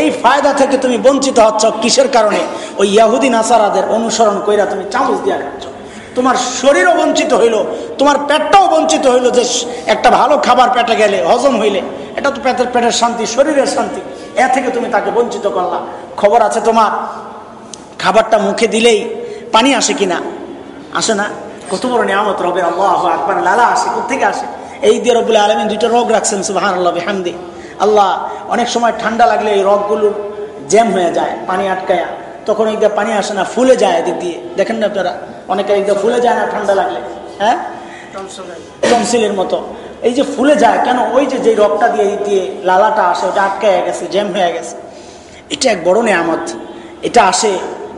এই ফায়দা থেকে তুমি বঞ্চিত হচ্ছ কিসের কারণে? ওই ইয়াহুদিন আসারাদের অনুসরণ কইরা তুমি চামচ দিয়া খাচ্ছ। তোমার শরীরও বঞ্চিত হইল, তোমার পেটটাও বঞ্চিত হইল যে একটা ভালো খাবার পেটে গেলে হজম হইলে। এটা তো পেটের পেটের শান্তি, শরীরের শান্তি। এ থেকে তুমি তাকে বঞ্চিত করলা। খবর আছে তোমার? খাবারটা মুখে দিলেই পানি আসে কিনা আসে না? কত বড় নিয়ামত রবে আল্লাহ আকবার। লালা আসে কোথেকে আসে? এই দিয়ে রবুল্লা আলমিন দুইটা রোগ রাখছেন সুবাহান আল্লাহ হামদি আল্লাহ অনেক সময় ঠান্ডা লাগলে এই রগগুলোর জ্যাম হয়ে যায় পানি আটকায়া। তখন এই পানি আসে না ফুলে যায় এদিক দিয়ে। দেখেন না আপনারা? অনেকে এই ফুলে যায় না ঠান্ডা লাগলে হ্যাঁ? টনসিলের মতো। এই যে ফুলে যায়, কেন ওই যে যে রগটা দিয়ে দিয়ে লালাটা আসে, ওটা আটকায় গেছে, জ্যাম হয়ে গেছে। এটা এক বড় নেয়ামত। এটা আসে,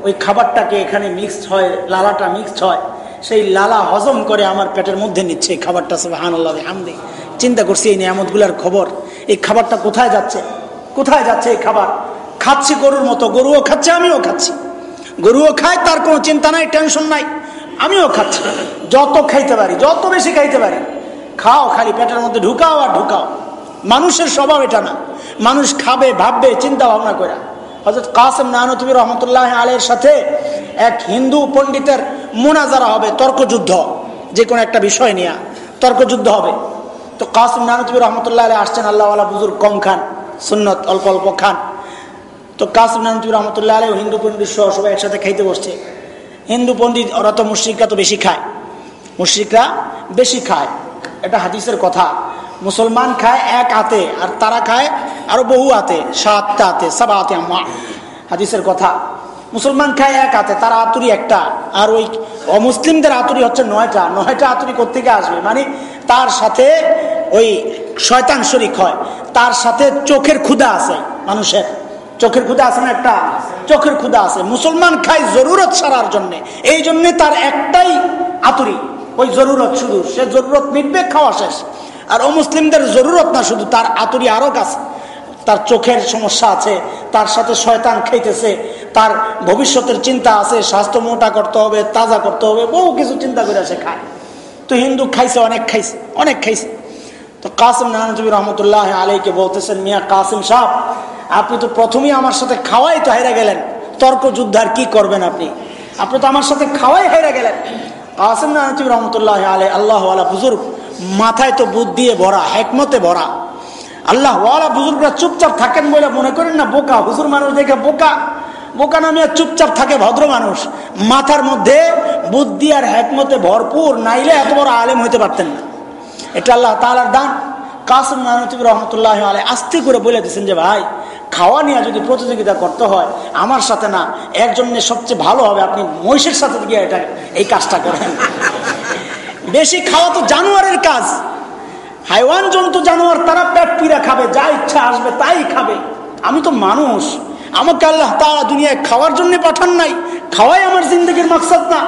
ওই খাবারটাকে এখানে মিক্সড হয়, লালাটা মিক্সড হয়। সেই লালা হজম করে আমার পেটের মধ্যে নিচ্ছে এই খাবারটা সব হান আল্লাহ হামদি চিন্তা করছি এই নিয়ামতগুলার খবর। এই খাবারটা কোথায় যাচ্ছে? কোথায় যাচ্ছে এই খাবার? খাচ্ছি গরুর মতো, গরুও খাচ্ছে, আমিও খাচ্ছি। গরুও খায়, তার কোনো চিন্তা নাই টেনশন নাই, আমিও খাচ্ছি। যত খাইতে পারি, যত বেশি খাইতে পারি খাও, খালি পেটের মধ্যে ঢুকাও আর ঢুকাও। মানুষের স্বভাব এটা না। মানুষ খাবে, ভাববে, চিন্তা ভাবনা করে হজরত কাসেম নানতুবি রহমতুল্লাহ আলের সাথে এক হিন্দু পণ্ডিতের মোনাজারা হবে, তর্কযুদ্ধ। যে কোনো একটা বিষয় নিয়ে তর্কযুদ্ধ হবে। তো কাসিম নানতুবি রহমতুল্লাহ আলী আসছেন, আল্লাহওয়ালা বুজুর কম খান, সুন্নত, অল্প অল্প খান। তো কাসিম নানতুবি রহমতুল্লাহ আলী হিন্দু পণ্ডিত সহ সবাই একসাথে খাইতে বসছে। হিন্দু পণ্ডিত, ওরা তো মুশ্রিকরা তো বেশি খায়। মুশ্রিকরা বেশি খায়। এটা হাদিসের কথা। মুসলমান খায় এক হাতে, আর তারা খায় আরও বহু হাতে, সাতটা হাতে সাবা হাতে হাদিসের কথা। মুসলমান খায় এক হাতে, তার আতুরি একটা, আর ওই অমুসলিমদের আতুরি হচ্ছে নয়টা। নয়টা আতুরি কোথেকে আসবে? মানে তার সাথে ওই শয়তান শরিক হয়। তার সাথে চোখের ক্ষুদা আছে মানুষের। চোখের ক্ষুদা আছে না একটা? চোখের ক্ষুদা আছে। মুসলমান খায় জরুরত সারার জন্যে। এই জন্যে তার একটাই আতুরি। ওই জরুরত শুধু। সে জরুরত মিটবে, খাওয়া শেষ। আর অমুসলিমদের জরুরত না শুধু, তার আতুরি আরও আছে তার চোখের সমস্যা আছে, তার সাথে শয়তান খাইতেছে, তার ভবিষ্যতের চিন্তা আছে, স্বাস্থ্য মোটা করতে হবে, তাজা করতে হবে, বহু কিছু চিন্তা করে সে খায়। তো হিন্দু খাইছে, অনেক খাইছে অনেক খাইছে। তো কাসিম নানজবী রহমতুল্লাহ আলীকে বলতেছেন, মিয়া কাসিম সাহ আপনি তো প্রথমেই আমার সাথে খাওয়াই তো হেরে গেলেন। তর্ক যুদ্ধ আর কি করবেন আপনি? আপনি তো আমার সাথে খাওয়াই হেরে গেলেন। কাসিম নানচিব রহমতুল্লাহ আলে আল্লাহ আলা বুজুর্গ। মাথায় তো বুদ্ধিয়ে ভরা, হেকমতে ভরা। আল্লাহ ওয়ালা বুজুর্গরা চুপচাপ থাকেন বলে মনে করেন না, বোকা। হুজুর মানুষ দেখে বোকা। বোকা নামে চুপচাপ থাকে ভদ্র মানুষ। মাথার মধ্যে বুদ্ধি আর হেকমতে ভরপুর, নাইলে এত বড় আলেম হইতে পারতেন না। এটা আল্লাহ তালার দান। কাসম নানতিব রহমতুল্লাহ আলাই আস্তে করে বলে দিচ্ছেন যে, ভাই, খাওয়া নিয়ে যদি প্রতিযোগিতা করতে হয়, আমার সাথে না একজনের সবচেয়ে ভালো হবে, আপনি মহিষের সাথে গিয়ে এটা, এই কাজটা করেন। বেশি খাওয়া তো জানোয়ারের কাজ। হাইওয়ান জন্তু জানোয়ার, তারা পেট পিড়া খাবে, যা ইচ্ছা আসবে তাই খাবে। আমি তো মানুষ। আমাকে আল্লাহ তারা দুনিয়ায় খাওয়ার জন্য পাঠান নাই। খাওয়াই আমার জিন্দগির মাকসাদ না।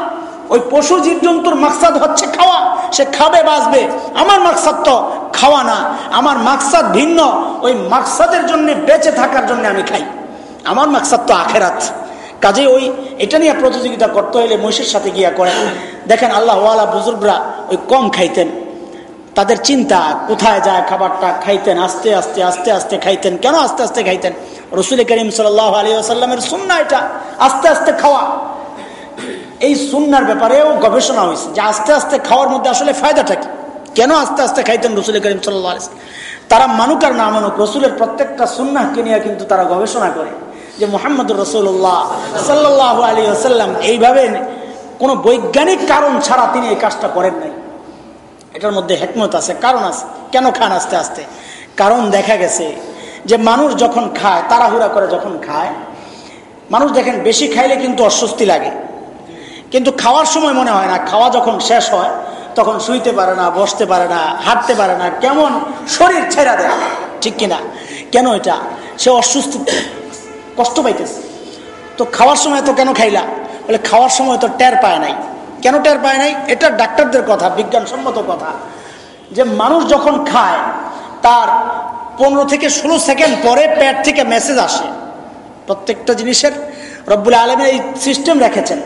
ওই পশু জীবজন্তুর মাকসাদ হচ্ছে খাওয়া। সে খাবে, বাঁচবে। আমার মাকসাদ তো খাওয়া না। আমার মাকসাদ ভিন্ন। ওই মাকসাদের জন্য, বেঁচে থাকার জন্য আমি খাই। আমার মাকসাদ তো আখেরাত। কাজে ওই, এটা নিয়ে প্রতিযোগিতা করতে হইলে মহিষের সাথে গিয়া করেন। দেখেন আল্লাহ ওয়ালা বুজুর্গরা ওই কম খাইতেন। তাদের চিন্তা, কোথায় যায় খাবারটা? খাইতেন, আস্তে আস্তে আস্তে আস্তে খাইতেন। কেন আস্তে আস্তে খাইতেন? রসুল করিম সাল্লাহ আলী আসাল্লামের সুন্না এটা। আস্তে আস্তে খাওয়া। এই সুন্নার ব্যাপারেও গবেষণা হয়েছে যে আস্তে আস্তে খাওয়ার মধ্যে আসলে ফায়দাটা কি? কেন আস্তে আস্তে খাইতেন রসুল করিম সাল্লাহ তারা মানুক আর না মানুক, রসুলের প্রত্যেকটা সুন্নাকে নিয়ে কিন্তু তারা গবেষণা করে যে মোহাম্মদ রসুল্লাহ সাল্লাহ আলী আসাল্লাম এইভাবে কোনো বৈজ্ঞানিক কারণ ছাড়া তিনি এই কাজটা করেন নাই। এটার মধ্যে হেকমত আছে, কারণ আছে। কেন খান আস্তে আস্তে? কারণ দেখা গেছে যে মানুষ যখন খায়, তাড়াহুড়া করে যখন খায়, মানুষ দেখেন বেশি খাইলে কিন্তু অস্বস্তি লাগে। কিন্তু খাওয়ার সময় মনে হয় না, খাওয়া যখন শেষ হয়, তখন শুইতে পারে না, বসতে পারে না, হাঁটতে পারে না, কেমন শরীর ছেড়া দেয়, ঠিক কিনা? কেন এটা? সে অসুস্থ, কষ্ট পাইতেছে। তো খাওয়ার সময় তো কেন খাইলা? বলে খাওয়ার সময় তো টের পায় নাই। কেন টের পায় নাই? এটা ডাক্তারদের কথা, বিজ্ঞানসম্মত কথা। যে মানুষ যখন খায়, তার পনেরো থেকে ষোলো সেকেন্ড পরে পেট থেকে মেসেজ আসে। প্রত্যেকটা জিনিসের রব্বুল আলমের এই সিস্টেম রেখেছেন।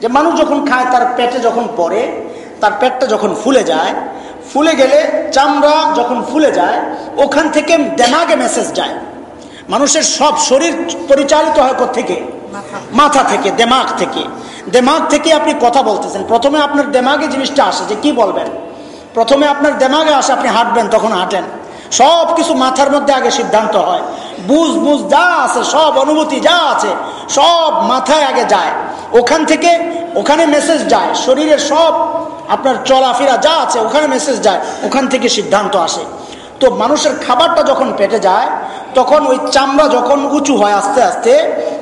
যে মানুষ যখন খায় তার পেটে যখন পড়ে তার পেটটা যখন ফুলে যায় ফুলে গেলে চামড়া যখন ফুলে যায় ওখান থেকে দেমাগে মেসেজ যায়। মানুষের সব শরীর পরিচালিত হয় থেকে? মাথা থেকে। দেমাগ থেকে। দেমাগ থেকে আপনি কথা বলতেছেন। প্রথমে আপনার দেমাগে জিনিসটা আসে যে কি বলবেন? প্রথমে আপনার দেমাগে আসে আপনি হাঁটবেন তখন হাঁটেন। সব কিছু মাথার মধ্যে আগে সিদ্ধান্ত হয়। বুঝ বুঝ যা আছে, সব অনুভূতি যা আছে, সব মাথায় আগে যায়। ওখান থেকে ওখানে মেসেজ যায়, শরীরের সব আপনার চলাফেরা যা আছে, ওখানে মেসেজ যায়, ওখান থেকে সিদ্ধান্ত আসে। তো মানুষের খাবারটা যখন পেটে যায়, তখন ওই চামড়া যখন উঁচু হয় আস্তে আস্তে,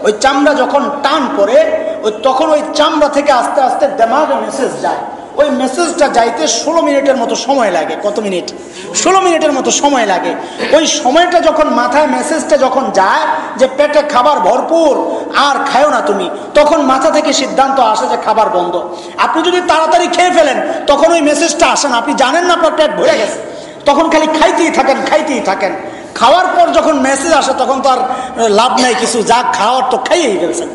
ওই চামড়া যখন টান পড়ে, ওই তখন ওই চামড়া থেকে আস্তে আস্তে দেমাগে মেসেজ যায়। ওই মেসেজটা যাইতে ষোলো মিনিটের মতো সময় লাগে। কত মিনিট? ষোলো মিনিটের মতো সময় লাগে। ওই সময়টা যখন মাথায় মেসেজটা যখন যায় যে পেটে খাবার ভরপুর, আর খায়ও না তুমি, তখন মাথা থেকে সিদ্ধান্ত আসে যে খাবার বন্ধ। আপনি যদি তাড়াতাড়ি খেয়ে ফেলেন, তখন ওই মেসেজটা আসেন আপনি জানেন না আপনার পেট ভরে গেছে। তখন খালি খাইতেই থাকেন খাইতেই থাকেন। খাওয়ার পর যখন মেসেজ আসে, তখন তো আর লাভ নাই কিছু। যা খাওয়ার তো খাইয়েই ফেলছেন।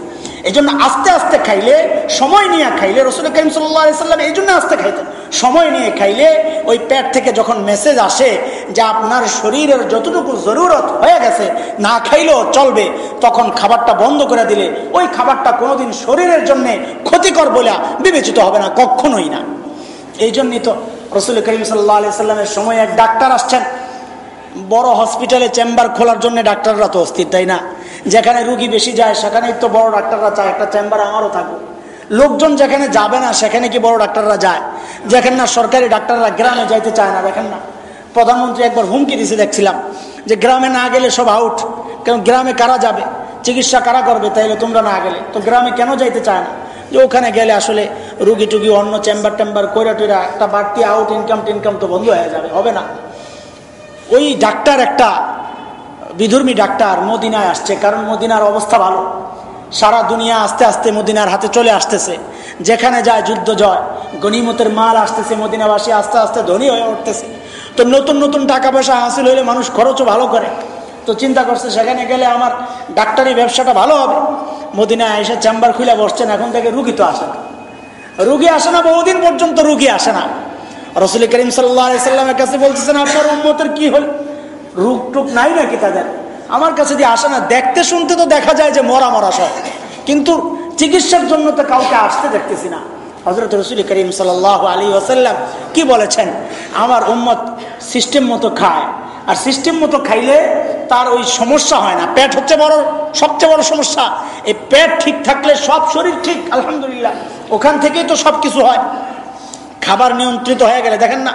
এই জন্য আস্তে আস্তে খাইলে, সময় নিয়ে খাইলে, রসুল করিম সাল্লাম এই জন্য আস্তে খাইতেন। সময় নিয়ে খাইলে, ওই পেট থেকে যখন মেসেজ আসে যে আপনার শরীরের যতটুকু জরুরত হয়ে গেছে, না খাইলেও চলবে, তখন খাবারটা বন্ধ করে দিলে, ওই খাবারটা কোনোদিন শরীরের জন্য ক্ষতিকর বলে বিবেচিত হবে না, কখনোই না। এই জন্যই তো রসুল করিম সাল্লাহ সাল্লামের সময় এক ডাক্তার আসছেন। বড় হসপিটালে চেম্বার খোলার জন্য ডাক্তাররা তো অস্থির, তাই না? যেখানে রুগী বেশি যায়, সেখানেই তো বড় ডাক্তাররা চায়। একটা চেম্বার আমারও থাকুক। লোকজন যেখানে যাবে না, সেখানে কি বড় ডাক্তাররা যায়? যেখানে না, সরকারি ডাক্তাররা গ্রামে যাইতে চায় না, দেখেন না। প্রধানমন্ত্রী একবার হুমকি দিছে, দেখছিলাম, যে গ্রামে না গেলে সব আউট কারণ গ্রামে কারা যাবে? চিকিৎসা কারা করবে? তাইলে তোমরা না গেলে। তো গ্রামে কেন যাইতে চায় না? যে ওখানে গেলে আসলে রুগী টুগি অন্য চেম্বার টেম্বার কইরা টইরা একটা বাড়তি আউট ইনকাম টিনকাম তো বন্ধ হয়ে যাবে, হবে না। ওই ডাক্তার একটা বিধর্মী ডাক্তার মদিনায় আসছে, কারণ মদিনার অবস্থা ভালো। সারা দুনিয়া আস্তে আস্তে মদিনার হাতে চলে আসতেছে। যেখানে যায় যুদ্ধ জয়, গণিমতের মাল আসতেছে মদিনাবাসী, আস্তে আস্তে ধনী হয়ে উঠতেছে। তো নতুন নতুন টাকা পয়সা হাসিল হইলে মানুষ খরচও ভালো করে। তো চিন্তা করছে, সেখানে গেলে আমার ডাক্তারি ব্যবসাটা ভালো হবে। মদিনায় এসে চেম্বার খুলে বসছেন, এখন থেকে রুগী তো আসে না। রুগী আসে না, বহুদিন পর্যন্ত রুগী আসে না। রসুল করিম সাল্লা সাল্লামের কাছে বলতেছেন, আপনার উন্মতের কি হল? রুগ টুক নাই নাকি তাদের? আমার কাছে যে আসে না, দেখতে শুনতে তো দেখা যায় যে মরা মরা সব। কিন্তু চিকিৎসার জন্য তো কাউকে আসতে দেখতেছি না। হজরত রসুল করিম সাল আলী ওসাল্লাম কি বলেছেন? আমার উম্মত সিস্টেম মতো খায়। আর সিস্টেম মতো খাইলে তার ওই সমস্যা হয় না। পেট হচ্ছে বড়, সবচেয়ে বড় সমস্যা। এই পেট ঠিক থাকলে সব শরীর ঠিক, আলহামদুলিল্লাহ। ওখান থেকেই তো সব কিছু হয়। খাবার নিয়ন্ত্রিত হয়ে গেলে, দেখেন না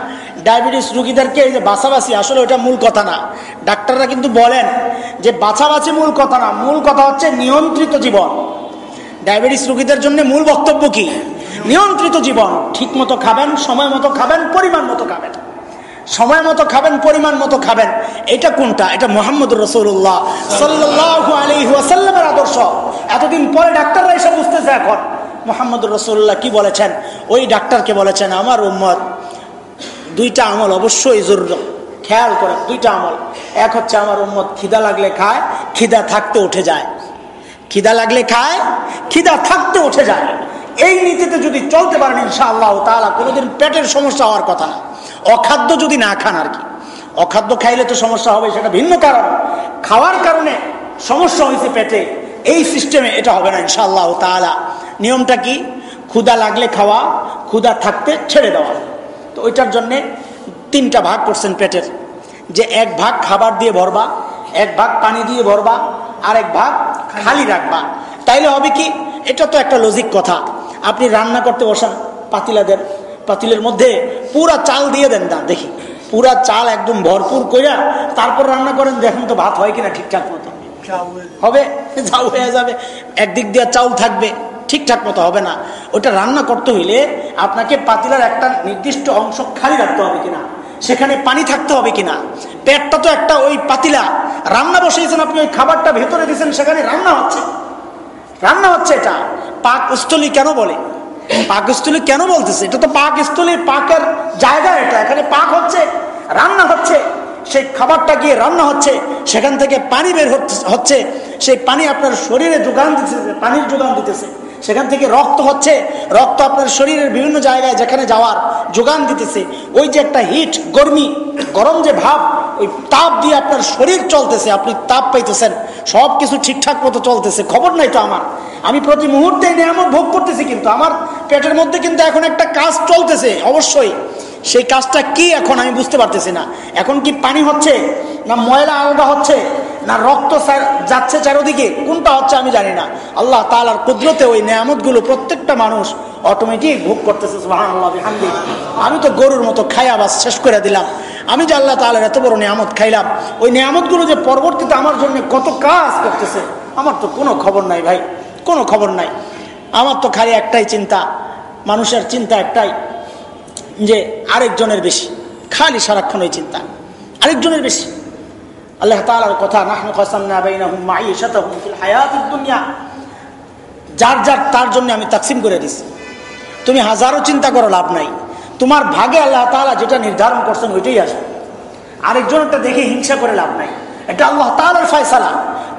ডায়াবেটিস রুগীদেরকে এই যে বাছাবাছি, আসলে ওটা মূল কথা না। ডাক্তাররা কিন্তু বলেন যে বাছাবাছি মূল কথা না, মূল কথা হচ্ছে নিয়ন্ত্রিত জীবন। ডায়াবেটিস রুগীদের জন্য মূল বক্তব্য কি? নিয়ন্ত্রিত জীবন, ঠিক মতো খাবেন, সময় মতো খাবেন, পরিমাণ মতো খাবেন। সময় মতো খাবেন, পরিমাণ মতো খাবেন, এটা কোনটা? এটা মোহাম্মদ রসুল্লাহ সাল্লাহ আলহিহাসাল্লামের আদর্শ। এতদিন পরে ডাক্তাররা এসে বুঝতেছে এখন। মোহাম্মদ রসুল্লাহ কি বলেছেন? ওই ডাক্তারকে বলেছেন, আমার উম্মত দুইটা আমল অবশ্যই জরুর। খেয়াল করে, দুইটা আমল। এক হচ্ছে আমার উম্মত খিদা লাগলে খায়, খিদা থাকতে উঠে যায়। খিদা লাগলে খায়, খিদা থাকতে উঠে যায়। এই নীতিতে যদি চলতে পারেন, ইনশাআল্লাহ তাহলে কোনোদিন পেটের সমস্যা হওয়ার কথা না। অখাদ্য যদি না খান আর কি। অখাদ্য খাইলে তো সমস্যা হবে, সেটা ভিন্ন কারণ। খাওয়ার কারণে সমস্যা হয়েছে পেটে। এই সিস্টেমে এটা হবে না, ইনশাআল্লাহ তালা নিয়মটা কি? ক্ষুদা লাগলে খাওয়া ক্ষুদা থাকতে ছেড়ে দেওয়া। তো ওইটার জন্যে তিনটা ভাগ করছেন পেটের। যে এক ভাগ খাবার দিয়ে ভরবা এক ভাগ পানি দিয়ে ভরবা আর এক ভাগ খালি। রাখবা। তাইলে হবে কি এটা তো একটা লজিক কথা। আপনি রান্না করতে বসান পাতিলা দেন পাতিলের মধ্যে পুরা চাল দিয়ে দেন না দেখি। পুরা চাল একদম ভরপুর কইরা তারপর রান্না করেন দেখেন তো ভাত হয় কিনা ঠিকঠাক মতো হবে? যাও হয়ে যাবে। একদিক দিয়ে চাউল থাকবে। ঠিকঠাক মতো হবে না। ওটা রান্না করতে হইলে আপনাকে পাতিলার একটা নির্দিষ্ট অংশ খালি রাখতে হবে কিনা, সেখানে পানি থাকতে হবে কিনা। পেটটা তো একটা ওই পাতিলা। রান্না বসিয়েছেন আপনি, ওই খাবারটা ভেতরে দিয়েছেন, সেখানে রান্না হচ্ছে। রান্না হচ্ছে এটা। পাকস্থলী কেন বলে? পাকস্থলী কেন বলতেছে? এটা তো পাকস্থলী পাকের জায়গা এটা। এখানে পাক হচ্ছে, রান্না হচ্ছে। সেই খাবারটা গিয়ে রান্না হচ্ছে, সেখান থেকে পানি বের হচ্ছে। সেই পানি আপনার শরীরে যোগান দিতেছে, পানির যোগান দিতেছে। সেখান থেকে রক্ত হচ্ছে, রক্ত আপনার শরীরের বিভিন্ন জায়গায় যেখানে যাওয়ার যোগান দিতেছে। ওই যে একটা হিট গরমি, গরম যে ভাব, ওই তাপ দিয়ে আপনার শরীর চলতেছে, আপনি তাপ পাইতেছেন। সব কিছু ঠিকঠাক মতো চলতেছে, খবর নাই তো আমার। আমি প্রতি মুহূর্তে নিয়ামত ভোগ করতেছি কিন্তু, আমার পেটের মধ্যে কিন্তু এখন একটা কাজ চলতেছে, অবশ্যই। সেই কাজটা কি এখন আমি বুঝতে পারতেছি না। এখন কি পানি হচ্ছে, না ময়লা আলাদা হচ্ছে না, রক্ত যাচ্ছে চারোদিকে, কোনটা হচ্ছে আমি জানি না। আল্লাহ তালার কুদরতে ওই নিয়ামতগুলো প্রত্যেকটা মানুষ অটোমেটিক ভোগ করতেছে আমি তো গরুর মতো খাই আবার শেষ করে দিলাম। আমি যে আল্লাহ তালার এত বড় নিয়ামত খাইলাম, ওই নিয়ামতগুলো যে পরবর্তীতে আমার জন্য কত কাজ করতেছে, আমার তো কোনো খবর নাই ভাই, কোনো খবর নাই। আমার তো খালি একটাই চিন্তা, মানুষের চিন্তা একটাই, যে আরেকজনের বেশি, খালি সারাক্ষণ ওই চিন্তা, আরেকজনের বেশি। আল্লাহ তালার কথা দুনিয়া। যার যার, তার জন্য আমি তাকসিম করে দিছি। তুমি হাজারো চিন্তা করো, লাভ নাই। তোমার ভাগে আল্লাহ তালা যেটা নির্ধারণ করছেন, ওইটাই আসবে। আরেকজনটা দেখে হিংসা করে লাভ নাই। এটা আল্লাহ তালার ফয়সালা।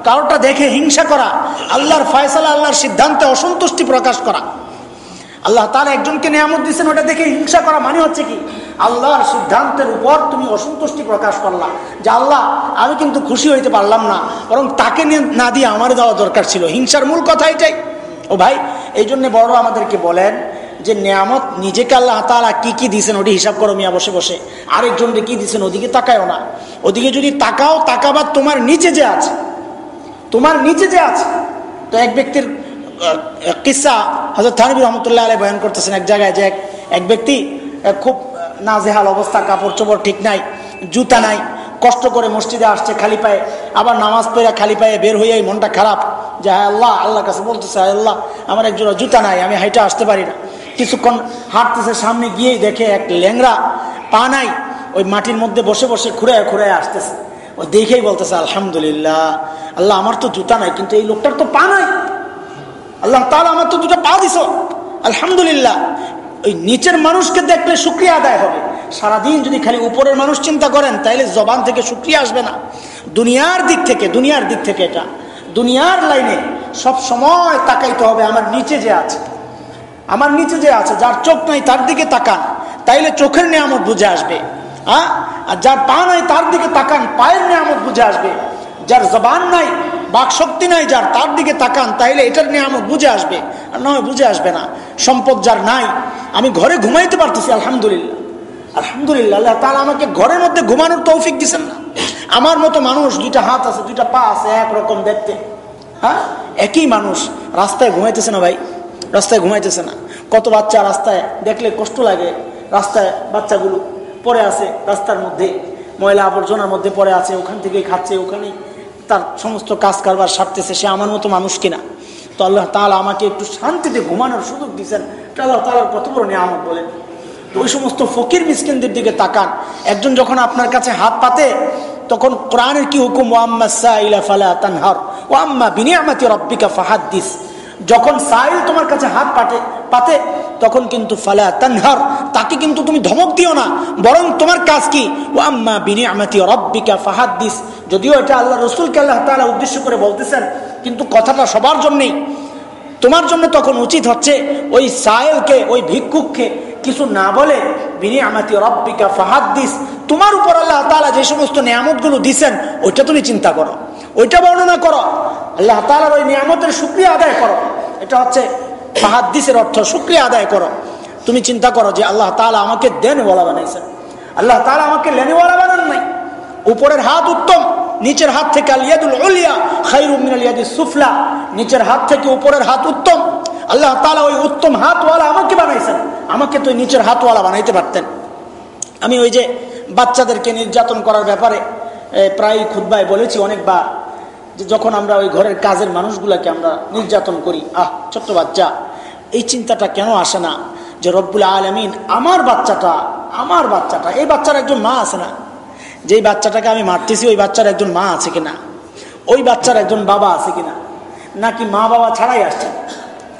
কারোটা দেখে হিংসা করা, আল্লাহর ফয়সালা, আল্লাহর সিদ্ধান্তে অসন্তুষ্টি প্রকাশ করা। আল্লাহ তালা একজনকে নিয়ামত দিচ্ছেন ওটা দেখে হিংসা করা মানে হচ্ছে কি? আল্লাহর সিদ্ধান্তের উপর তুমি অসন্তুষ্টি প্রকাশ করলা। যে আল্লাহ, আমি কিন্তু খুশি হইতে পারলাম না, বরং তাকে না দিয়ে আমার দেওয়া দরকার ছিল। হিংসার মূল কথা এটাই। ও ভাই এই জন্য বড় আমাদেরকে বলেন যে নিয়ামত নিজেকে আল্লাহ তালা কি কি দিয়েছেন, ওটি হিসাব করো মিয়া বসে বসে। আরেকজনকে কি দিয়েছেন, ওদিকে তাকায়ও না। ওদিকে যদি তাকাও তাকাবার তোমার নিচে যে আছে। তোমার নিচে যে আছে। তো এক ব্যক্তির কিসা হজরত থানবী রহমতুল্লাহ আলাই বয়ান করতেছেন এক জায়গায় যে এক ব্যক্তি খুব নাজেহাল অবস্থা, কাপড় চোপড় ঠিক নাই, জুতা নাই, কষ্ট করে মসজিদে আসছে, খালি পায়ে, আবার নামাজ পড়ে খালি পায়ে বের হয়ে মনটা খারাপ। যে হ্যাঁ আল্লাহ আল্লাহ কাছে বলতেছে হ্যাঁ আল্লাহ, আমার একজন জুতা নাই, আমি হাইটা আসতে পারি না। কিছুক্ষণ হাঁটতেছে, সামনে গিয়েই দেখে এক ল্যাংরা পা নাই, ওই মাটির মধ্যে বসে বসে খুঁড়ে খুঁড়ে আসতেছে। ও দেখেই বলতেছে, আলহামদুলিল্লাহ, আল্লাহ, আমার তো জুতা নাই, কিন্তু এই লোকটার তো পা নাই। আল্লাহ তাহলে আমার তো দুটো পা দিস আলহামদুলিল্লাহ। ওই নিচের মানুষকে দেখলে সুক্রিয়া আদায় হবে। সারাদিন যদি খালি উপরের মানুষ চিন্তা করেন, তাইলে জবান থেকে সুক্রিয়া আসবে না। দুনিয়ার দিক থেকে, দুনিয়ার দিক থেকে এটা। দুনিয়ার লাইনে সব সময় তাকাইতে হবে, আমার নিচে যে আছে। আমার নিচে যে আছে, যার চোখ নাই তার দিকে তাকান। তাইলে চোখের নিয়ামত বুঝে আসবে। হ্যাঁ আর যার পা নাই তার দিকে তাকান, পায়ের নিয়ামত বুঝে আসবে। যার জবান নাই বাক শক্তি নাই যার, তার দিকে তাকান, তাইলে এটার নিয়ামত বুঝে আসবে। আর নয়, বুঝে আসবে না। সম্পদ যার নাই, আমি ঘরে ঘুমাইতে পারতেছি, আলহামদুলিল্লাহ। আলহামদুলিল্লাহ, আল্লাহ তাহলে আমাকে ঘরের মধ্যে ঘুমানোর তৌফিক দিচ্ছেন না। আমার মতো মানুষ, দুইটা হাত আছে, দুইটা পা আছে একরকম দেখতে। হ্যাঁ? একই মানুষ, রাস্তায় ঘুমাইতেছে না ভাই। রাস্তায় ঘুমাইতেছে না। কত বাচ্চা রাস্তায় দেখলে কষ্ট লাগে, রাস্তায় বাচ্চাগুলো পড়ে আছে, রাস্তার মধ্যে। ময়লা আবর্জনার মধ্যে পড়ে আছে, ওখান থেকেই খাচ্ছে, ওখানেই তার সমস্ত কাজ কারবার সারতেছে, সে আমার মতো মানুষ কিনা? তো আল্লাহ তাহলে আমাকে একটু শান্তিতে ঘুমানোর সুযোগ দিচ্ছেন আল্লাহ তালার কত বড় নিয়ামত বলেন? ওই সমস্ত ফকির মিসকিনদের দিকে তাকান। একজন যখন আপনার কাছে হাত পাতে, তখন কোরআনের কি হুকুম? ওয়াম্মা সাইলা ফালা তানহার, ওয়াম্মা বিনিয়ামাতি রব্বিকা ফাহাদ্দিস। যখন সাইল তোমার কাছে হাত পাতে পাতে, তখন কিন্তু ফালা তানহার, তাকে কিন্তু তুমি ধমক দিও না। বরং তোমার কাজ কি? ওয়াম্মা বিনিয়ামাতি রব্বিকা ফাহাদ্দিস যদিও এটা আল্লাহ রসুলকে আল্লাহ তাআলা উদ্দেশ্য করে বলতেছেন, কিন্তু কথাটা সবার জন্যেই। তোমার জন্য তখন উচিত হচ্ছে ওই সায়েলকে ওই ভিক্ষুককে কিছু না বলে বিনি আমাতি রব্বিকা ফাহাদ্দিস তোমার উপর আল্লাহ তালা যে সমস্ত নিয়ামতগুলো দিছেন, ওইটা তুমি চিন্তা করো। ওইটা বর্ণনা করো। আল্লাহ তালার ওই নিয়ামতের সুক্রিয়া আদায় করো। এটা হচ্ছে ফাহাদ্দিসের অর্থ সুক্রিয়া আদায় করো। তুমি চিন্তা করো যে আল্লাহ তালা আমাকে দেনওয়ালা বানাইছেন। আল্লাহ তালা আমাকে লেনেওয়ালা বানান নাই। উপরের হাত উত্তম, নিচের হাত থেকে আলিয়াদুল সুফলা। নিচের হাত থেকে উপরের হাত উত্তম। আল্লাহ তালা ওই উত্তম হাতওয়ালা আমাকে বানাইছেন। আমাকে তো নিচের হাতওয়ালা বানাইতে পারতেন। আমি ওই যে বাচ্চাদেরকে নির্যাতন করার ব্যাপারে প্রায় খুদ্ায় বলেছি অনেকবার। যে যখন আমরা ওই ঘরের কাজের মানুষগুলাকে আমরা নির্যাতন করি, আহ, ছোট্ট বাচ্চা, এই চিন্তাটা কেন আসে না? যে রব্বুল আলমিন আমার বাচ্চাটা আমার বাচ্চাটা, এই বাচ্চার একজন মা আছে না? যেই বাচ্চাটাকে আমি মারতেছি, ওই বাচ্চার একজন মা আছে কিনা? ওই বাচ্চার একজন বাবা আছে কিনা? নাকি মা বাবা ছাড়াই আসছেন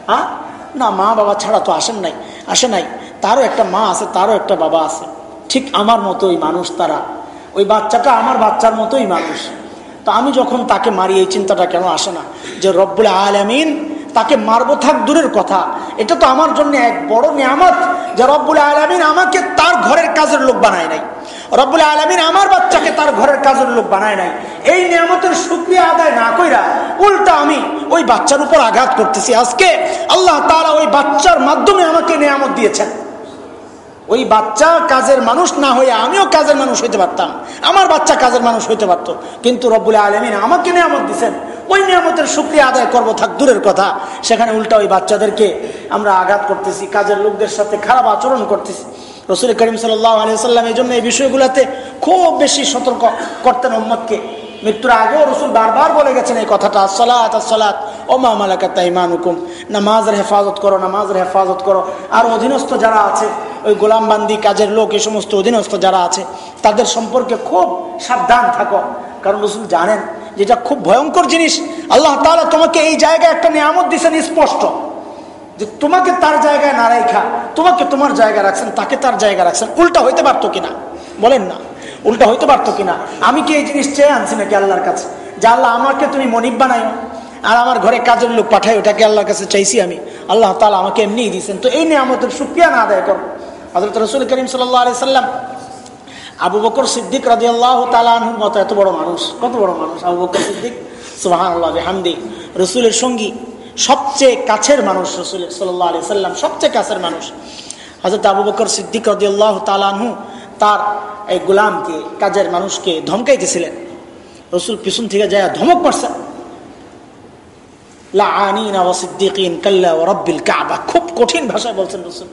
হ্যাঁ না, মা বাবা ছাড়া তো আসেন নাই, আসে নাই। তারও একটা মা আছে, তারও একটা বাবা আছে। ঠিক আমার মতোই মানুষ তারা। ওই বাচ্চাটা আমার বাচ্চার মতোই মানুষ। তো আমি যখন তাকে মারি, এই চিন্তাটা কেন আসে না? যে রব্বুল আলমিন তাকে মারবো, থাক দূরের কথা। এটা তো আমার জন্য এক বড় নিয়ামত যে রব্বুল আলমিন আমাকে তার ঘরের কাজের লোক বানায় নাই। রব্বুল আলমিন আমার বাচ্চাকে তার ঘরের কাজের লোক বানায় নাই। এই নিয়ামতের সুক্রিয়া আদায় না কইরা উল্টা আমি ওই বাচ্চার উপর আঘাত করতেছি। আজকে আল্লাহ তারা ওই বাচ্চার মাধ্যমে আমাকে নিয়ামত দিয়েছেন। ওই বাচ্চা কাজের মানুষ না হয়ে আমিও কাজের মানুষ হইতে পারতাম। আমার বাচ্চা কাজের মানুষ হইতে পারত। কিন্তু রব্বুল আলমিন আমাকে নিয়ামত দিচ্ছেন ওই নিয়ামতের সুক্রিয়া আদায় করব থাক, দূরের কথা। সেখানে উল্টা ওই বাচ্চাদেরকে আমরা আঘাত করতেছি, কাজের লোকদের সাথে খারাপ আচরণ করতেছি। রসুল করিম সাল্লাহ সাল্লাম এই জন্য এই বিষয়গুলোতে খুব বেশি সতর্ক করতেন মোহাম্মদকে মৃত্যুর আগেও রসুল বারবার বলে গেছেন এই কথাটা আসলাত আসলাত ও মা মালাকাতা ইমান হুকুম নামাজের হেফাজত করো, নামাজের হেফাজত করো। আর অধীনস্থ যারা আছে, ওই গোলামবান্দি কাজের লোক, এই সমস্ত অধীনস্থ যারা আছে, তাদের সম্পর্কে খুব সাবধান থাকো। কারণ রসুল জানেন যেটা খুব ভয়ঙ্কর জিনিস। আল্লাহ তাহলে তোমাকে এই জায়গায় একটা নিয়ামত দিচ্ছেন স্পষ্ট। যে তোমাকে তার জায়গায় না রাখা তোমাকে তোমার জায়গা রাখছেন, তাকে তার জায়গা রাখছেন। উল্টা হইতে পারতো কিনা? বলেন না। উল্টা হইতে পারতো কিনা? আমি কি এই জিনিস চেয়ে আনছি নাকি আল্লাহর কাছে? যে আল্লাহ, আমাকে তুমি মনিব বানাই আর আমার ঘরে কাজের লোক পাঠাই ওটাকে আল্লাহর কাছে চাইছি আমি। আল্লাহ তালা আমাকে এমনিই দিয়েছেন। তো এই নিয়ে আমাদের সুক্রিয়া না আদায় করো। হজরত রসুল করিম সাল্লাহ আলি সাল্লাম, আবু বকর সিদ্দিক রাজি আল্লাহ তালাহুর মতো এত বড় মানুষ, কত বড় মানুষ, আবু বকর সিদ্দিক সুবাহান আল্লাহ হামদি রসুলের সঙ্গী, সবচেয়ে কাছের মানুষ রসুল সাল্লাহ আলি সাল্লাম, সবচেয়ে কাছের মানুষ। হজরত আবু বকর সিদ্দিক রদি আল্লাহ তালানহু তার এই গোলামকে, কাজের মানুষকে ধমকাইতেছিলেন। রসুল পিছন থেকে যায় ধমক মারছেন খুব কঠিন ভাষায় বলছেন রসুল।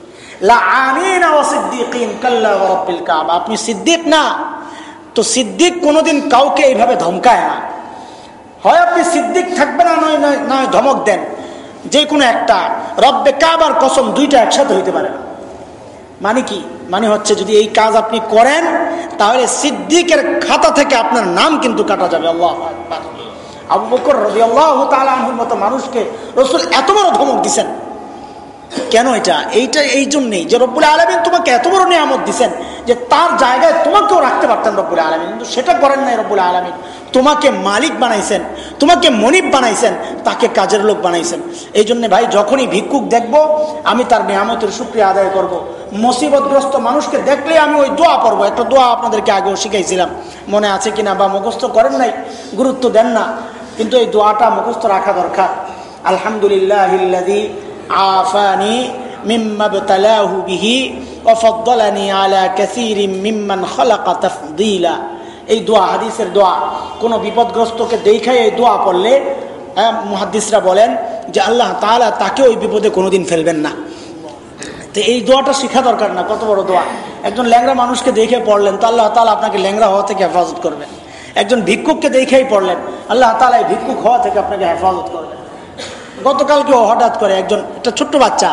আপনি সিদ্দিক না, তো সিদ্দিক কোনোদিন কাউকে এইভাবে ধমকায় না। হয় আপনি সিদ্দিক থাকবে না নয় নয় ধমক দেন। যে কোনো একটা। রব্বে কাবার কসম দুইটা একসাথে হইতে পারে না। মানে কি? মানে হচ্ছে যদি এই কাজ আপনি করেন, তাহলে সিদ্দিকের খাতা থেকে আপনার নাম কিন্তু কাটা যাবে, আল্লাহ আবু বকর রবি আল্লাহ তালুর মতো মানুষকে রসুল এত বড় ধমক দিচ্ছেন কেন এটা? এইটা এই জন্যেই যে রব্বুল আলমিন তোমাকে এত বড় নিয়ামত দিচ্ছেন যে তার জায়গায় তোমাকেও রাখতে পারতেন রব্বুল আলমিন। কিন্তু সেটা করেন নাই রব্বুল আলমিন। তোমাকে মালিক বানাইছেন, তোমাকে মনিব বানাইছেন, তাকে কাজের লোক বানাইছেন। এই জন্য ভাই, যখনই ভিক্ষুক দেখব, আমি তার নিয়ামতের সুক্রিয়া আদায় করব। মুসিবতগ্রস্ত মানুষকে দেখলে আমি ওই দোয়া পড়ব। একটা দোয়া আপনাদেরকে আগেও শিখাইছিলাম। মনে আছে কিনা বা মুখস্থ করেন নাই, গুরুত্ব দেন না। কিন্তু এই দোয়াটা মুখস্থ রাখা দরকার। আলহামদুলিল্লাহ আফানি মিম্মা বতালাহু বিহি অফদ্দলানি আলা কাসির মিম্মান খলাকা তাফদিলা। এই দোয়া, হাদিসের দোয়া, কোনো বিপদগ্রস্তকে দেখায় এই দোয়া পড়লে হ্যাঁ, মহাদিসরা বলেন যে আল্লাহ তালা তাকে ওই বিপদে কোনোদিন ফেলবেন না। তো এই দোয়াটা শেখা দরকার না, কত বড় দোয়া। একজন ল্যাংরা মানুষকে দেখে পড়লেন, তো আল্লাহ তালা আপনাকে ল্যাংরা হওয়া থেকে হেফাজত করবেন। একজন ভিক্ষুককে দেখেই পড়লেন, আল্লাহ তালা এই ভিক্ষুক হওয়া থেকে আপনাকে হেফাজত করবেন। গতকালকে হঠাৎ করে একজন, একটা ছোট্ট বাচ্চা,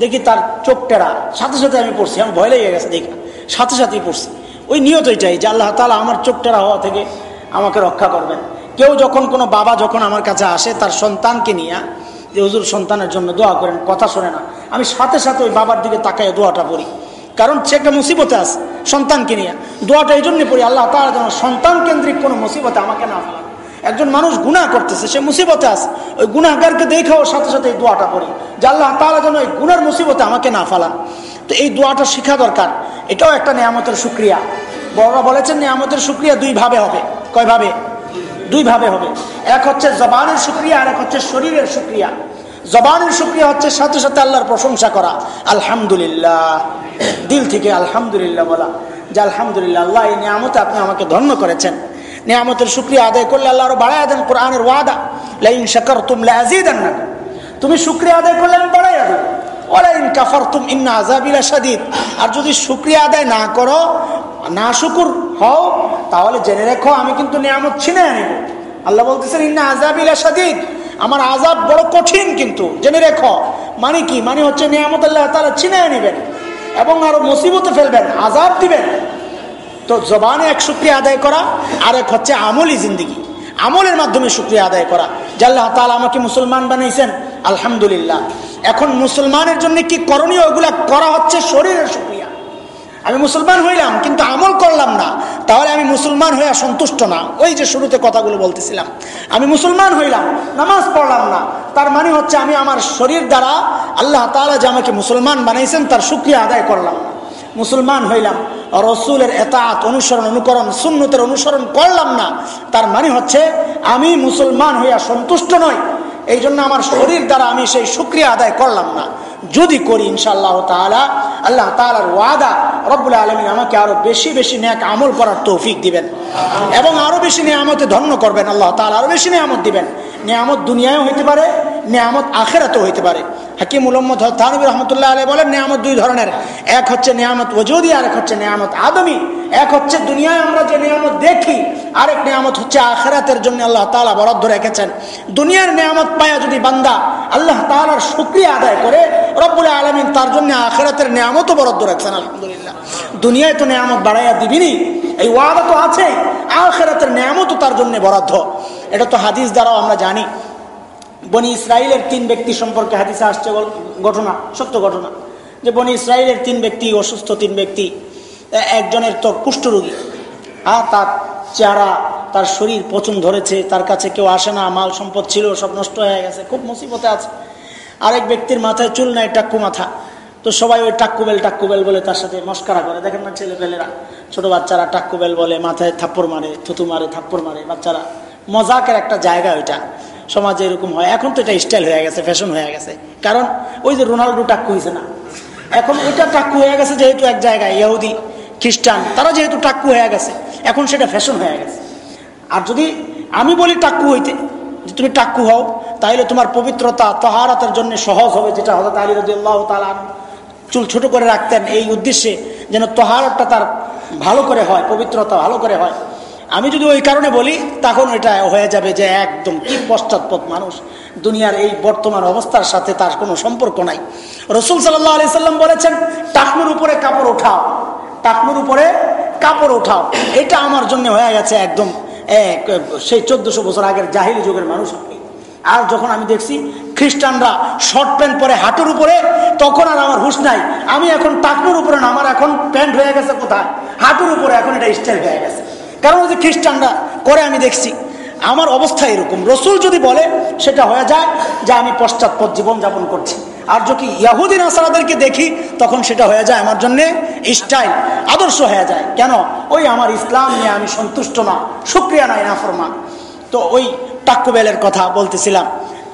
দেখি তার চোখ টেরা। সাথে সাথে আমি পড়ছি, আমি ভয় লেগে গেছে, দেখি। সাথে সাথেই পড়ছি। ওই নিয়তই চাই যে আল্লাহ তালা আমার চোখ টেরা হওয়া থেকে আমাকে রক্ষা করবেন। কেউ যখন কোনো বাবা যখন আমার কাছে আসে, তার সন্তানকে নিয়ে, যে হুজুর সন্তানের জন্য দোয়া করেন, কথা শোনে না, আমি সাথে সাথে ওই বাবার দিকে তাকায় দোয়াটা পড়ি। কারণ সে একটা মুসিবতে আছে সন্তানকে নিয়ে। দোয়াটা এই জন্যই পড়ি, আল্লাহ তালা যেন সন্তান কেন্দ্রিক কোনো মুসিবতে আমাকে না ফেলান। একজন মানুষ গুণা করতেছে, সে মুসিবতে আছে, ওই গুণাগারকে দেখাও সাথে সাথে এই দোয়াটা করি যে আল্লাহ তালা যেন ওই গুণার মুসিবতে আমাকে না ফালান তো এই দোয়াটা শেখা দরকার, এটাও একটা নিয়ামতের সুক্রিয়া বড়রা বলেছেন, নিয়ামতের সুক্রিয়া দুই ভাবে হবে। কয় ভাবে? দুই ভাবে হবে। এক হচ্ছে জবানের সুক্রিয়া আর এক হচ্ছে শরীরের সুক্রিয়া জবানের সুক্রিয়া হচ্ছে সাথে সাথে আল্লাহর প্রশংসা করা। আলহামদুলিল্লাহ। দিল থেকে আলহামদুলিল্লাহ বলা। যে আলহামদুলিল্লাহ, আল্লাহ এই নিয়ামতে আপনি আমাকে ধন্য করেছেন। নিয়ামতের শুক্রিয়া আদায় করলে আল্লাহ আরও বাড়াই দেন কোরআনের ওয়াদা। লাইন শাকর তুম লাজিদান না তুমি শুক্রিয়া আদায় করলে আমি বাড়াই কাফার তুম ইন্না আজাবিলা আর যদি শুক্রিয়া আদায় না করো, না শুকুর হও, তাহলে জেনে রেখো আমি কিন্তু নিয়ামত ছিনে আনিব আল্লাহ বলতেছেন, ইন্না আজাবিলা সাদিদ আমার আজাব বড় কঠিন কিন্তু, জেনে রেখো। মানে কি? মানে হচ্ছে নিয়ামত আল্লাহ তালা ছিনে আনিবেন এবং আরও মুসিবতে ফেলবেন আজাব দিবেন। তো জবানে এক শুক্রিয়া আদায় করা, আর এক হচ্ছে আমলি জিন্দিগি। আমলের মাধ্যমে শুক্রিয়া আদায় করা। জাল্লাহ তালা আমাকে মুসলমান বানাইছেন আলহামদুলিল্লাহ। এখন মুসলমানের জন্য কি করণীয় ওগুলা করা হচ্ছে শরীরের শুক্রিয়া। আমি মুসলমান হইলাম, কিন্তু আমল করলাম না। তাহলে আমি মুসলমান হইয়া সন্তুষ্ট না। ওই যে শুরুতে কথাগুলো বলতেছিলাম। আমি মুসলমান হইলাম, নামাজ পড়লাম না। তার মানে হচ্ছে আমি আমার শরীর দ্বারা আল্লাহ তালা যে আমাকে মুসলমান বানাইছেন তার শুক্রিয়া আদায় করলাম। মুসলমান হইলাম। রসুলের এতাত অনুসরণ, অনুকরণ, সুন্নতের অনুসরণ করলাম না। তার মানে হচ্ছে, আমি মুসলমান হইয়া সন্তুষ্ট নই। এই জন্য আমার শরীর দ্বারা আমি সেই সুক্রিয়া আদায় করলাম না। যদি করি, ইনশাআল্লাহ তালা আল্লাহ তালার ওয়াদা রব্বুল আলমিন আমাকে আরও বেশি বেশি ন্যাক আমল করার তৌফিক দিবেন। এবং আরও বেশি নিয়ামতে ধন্য করবেন, আল্লাহ তালা আরও বেশি নিয়ামত দিবেন। নিয়ামত দুনিয়ায় হইতে পারে নিয়ামত আখেরাতেও হইতে পারে। হাকিম উলম্মদ থানবী রহমতুল্লাহ আলাই বলেন, নিয়ামত দুই ধরনের। এক হচ্ছে নিয়ামত ওজুদি আর এক হচ্ছে নিয়ামত আদমি। এক হচ্ছে দুনিয়ায় আমরা যে নিয়ামত দেখি, আরেক নিয়ামত হচ্ছে আখেরাতের জন্য আল্লাহ তালা বরাদ্দ রেখেছেন। দুনিয়ার নিয়ামত পায়া যদি বান্দা আল্লাহ তালার শুক্রিয়া আদায় করে, রব্বুল আলমিন তার জন্য আখেরাতের নিয়ামতও বরাদ্দ রাখছেন, আলহামদুলিল্লাহ। দুনিয়ায় তো নিয়ামত বাড়াইয়া দিবিনি, এই ওয়াদা তো আছে, আখেরাতের নিয়ামতও তার জন্য বরাদ্দ। এটা তো হাদিস দ্বারাও আমরা জানি। বনি ইসরায়েলের তিন ব্যক্তি সম্পর্কে হাদিসে আসছে ঘটনা, সত্য ঘটনা। যে বনি ইসরায়েলের তিন ব্যক্তি, অসুস্থ তিন ব্যক্তি একজনের তো কুষ্ঠরোগী। হ্যাঁ তার চেহারা, তার শরীর পচন ধরেছে, তার কাছে কেউ আসে না, মাল সম্পদ ছিল, সব নষ্ট হয়ে গেছে, খুব মুসিবতে আছে। আরেক ব্যক্তির মাথায় চুল নাই, টাক্কু মাথা। তো সবাই ওই টাক্কুবেল টাক্কুবেল বলে তার সাথে মস্কারা করে। দেখেন না ছেলেপেলেরা? ছোট বাচ্চারা টাক্কুবেল বলে, মাথায় থাপ্পড় মারে, থুতু মারে, থাপ্পড় মারে, বাচ্চারা। মজাকের একটা জায়গা ওইটা। সমাজে এরকম হয়। এখন তো এটা স্টাইল হয়ে গেছে ফ্যাশন হয়ে গেছে। কারণ ওই যে রোনাল্ডো টাক্কু হয়েছে না। এখন ওইটা টাক্কু হয়ে গেছে যেহেতু এক জায়গায়, ইহুদি, খ্রিস্টান, তারা যেহেতু টাক্কু হয়ে গেছে, এখন সেটা ফ্যাশন হয়ে গেছে। আর যদি আমি বলি টাক্কু হইতে, যে তুমি টাক্কু হও তাহলে তোমার পবিত্রতা তহারাতের জন্য সহজ হবে, যেটা হজরত আলী রদি আল্লাহ তালা চুল ছোট করে রাখতেন। এই উদ্দেশ্যে যেন তহারতটা তার ভালো করে হয়, পবিত্রতা ভালো করে হয়। আমি যদি ওই কারণে বলি, তখন এটা হয়ে যাবে যে একদম কি পশ্চাৎপদ মানুষ। দুনিয়ার এই বর্তমান অবস্থার সাথে তার কোনো সম্পর্ক নাই। রসুল সাল্লাহ আলি সাল্লাম বলেছেন, টাকনুর উপরে কাপড় ওঠাও টাকনুর উপরে কাপড় ওঠাও এটা আমার জন্য হয়ে গেছে একদম সেই চোদ্দশো বছর আগের জাহিলি যুগের মানুষ আর যখন আমি দেখছি খ্রিস্টানরা শর্ট প্যান্ট পরে হাঁটুর উপরে, তখন আর আমার হুশ নাই। আমি এখন টাকনুর উপরে না, আমার এখন প্যান্ট হয়ে গেছে কোথায়? হাঁটুর উপরে এখন এটা স্টাইল হয়ে গেছে। কারণ ওই যে খ্রিস্টানরা করে আমি দেখছি। আমার অবস্থা এরকম। রসুল যদি বলে, সেটা হয়ে যায় যে আমি পশ্চাৎপদ জীবনযাপন করছি। আর যদি ইয়াহুদিন আসারাদেরকে দেখি, তখন সেটা হয়ে যায় আমার জন্যে স্টাইল, আদর্শ হয়ে যায়। কেন? ওই আমার ইসলাম নিয়ে আমি সন্তুষ্ট না সুক্রিয়া নাই না ফরমান তো ওই টাক্কুবেলের কথা বলতেছিলাম।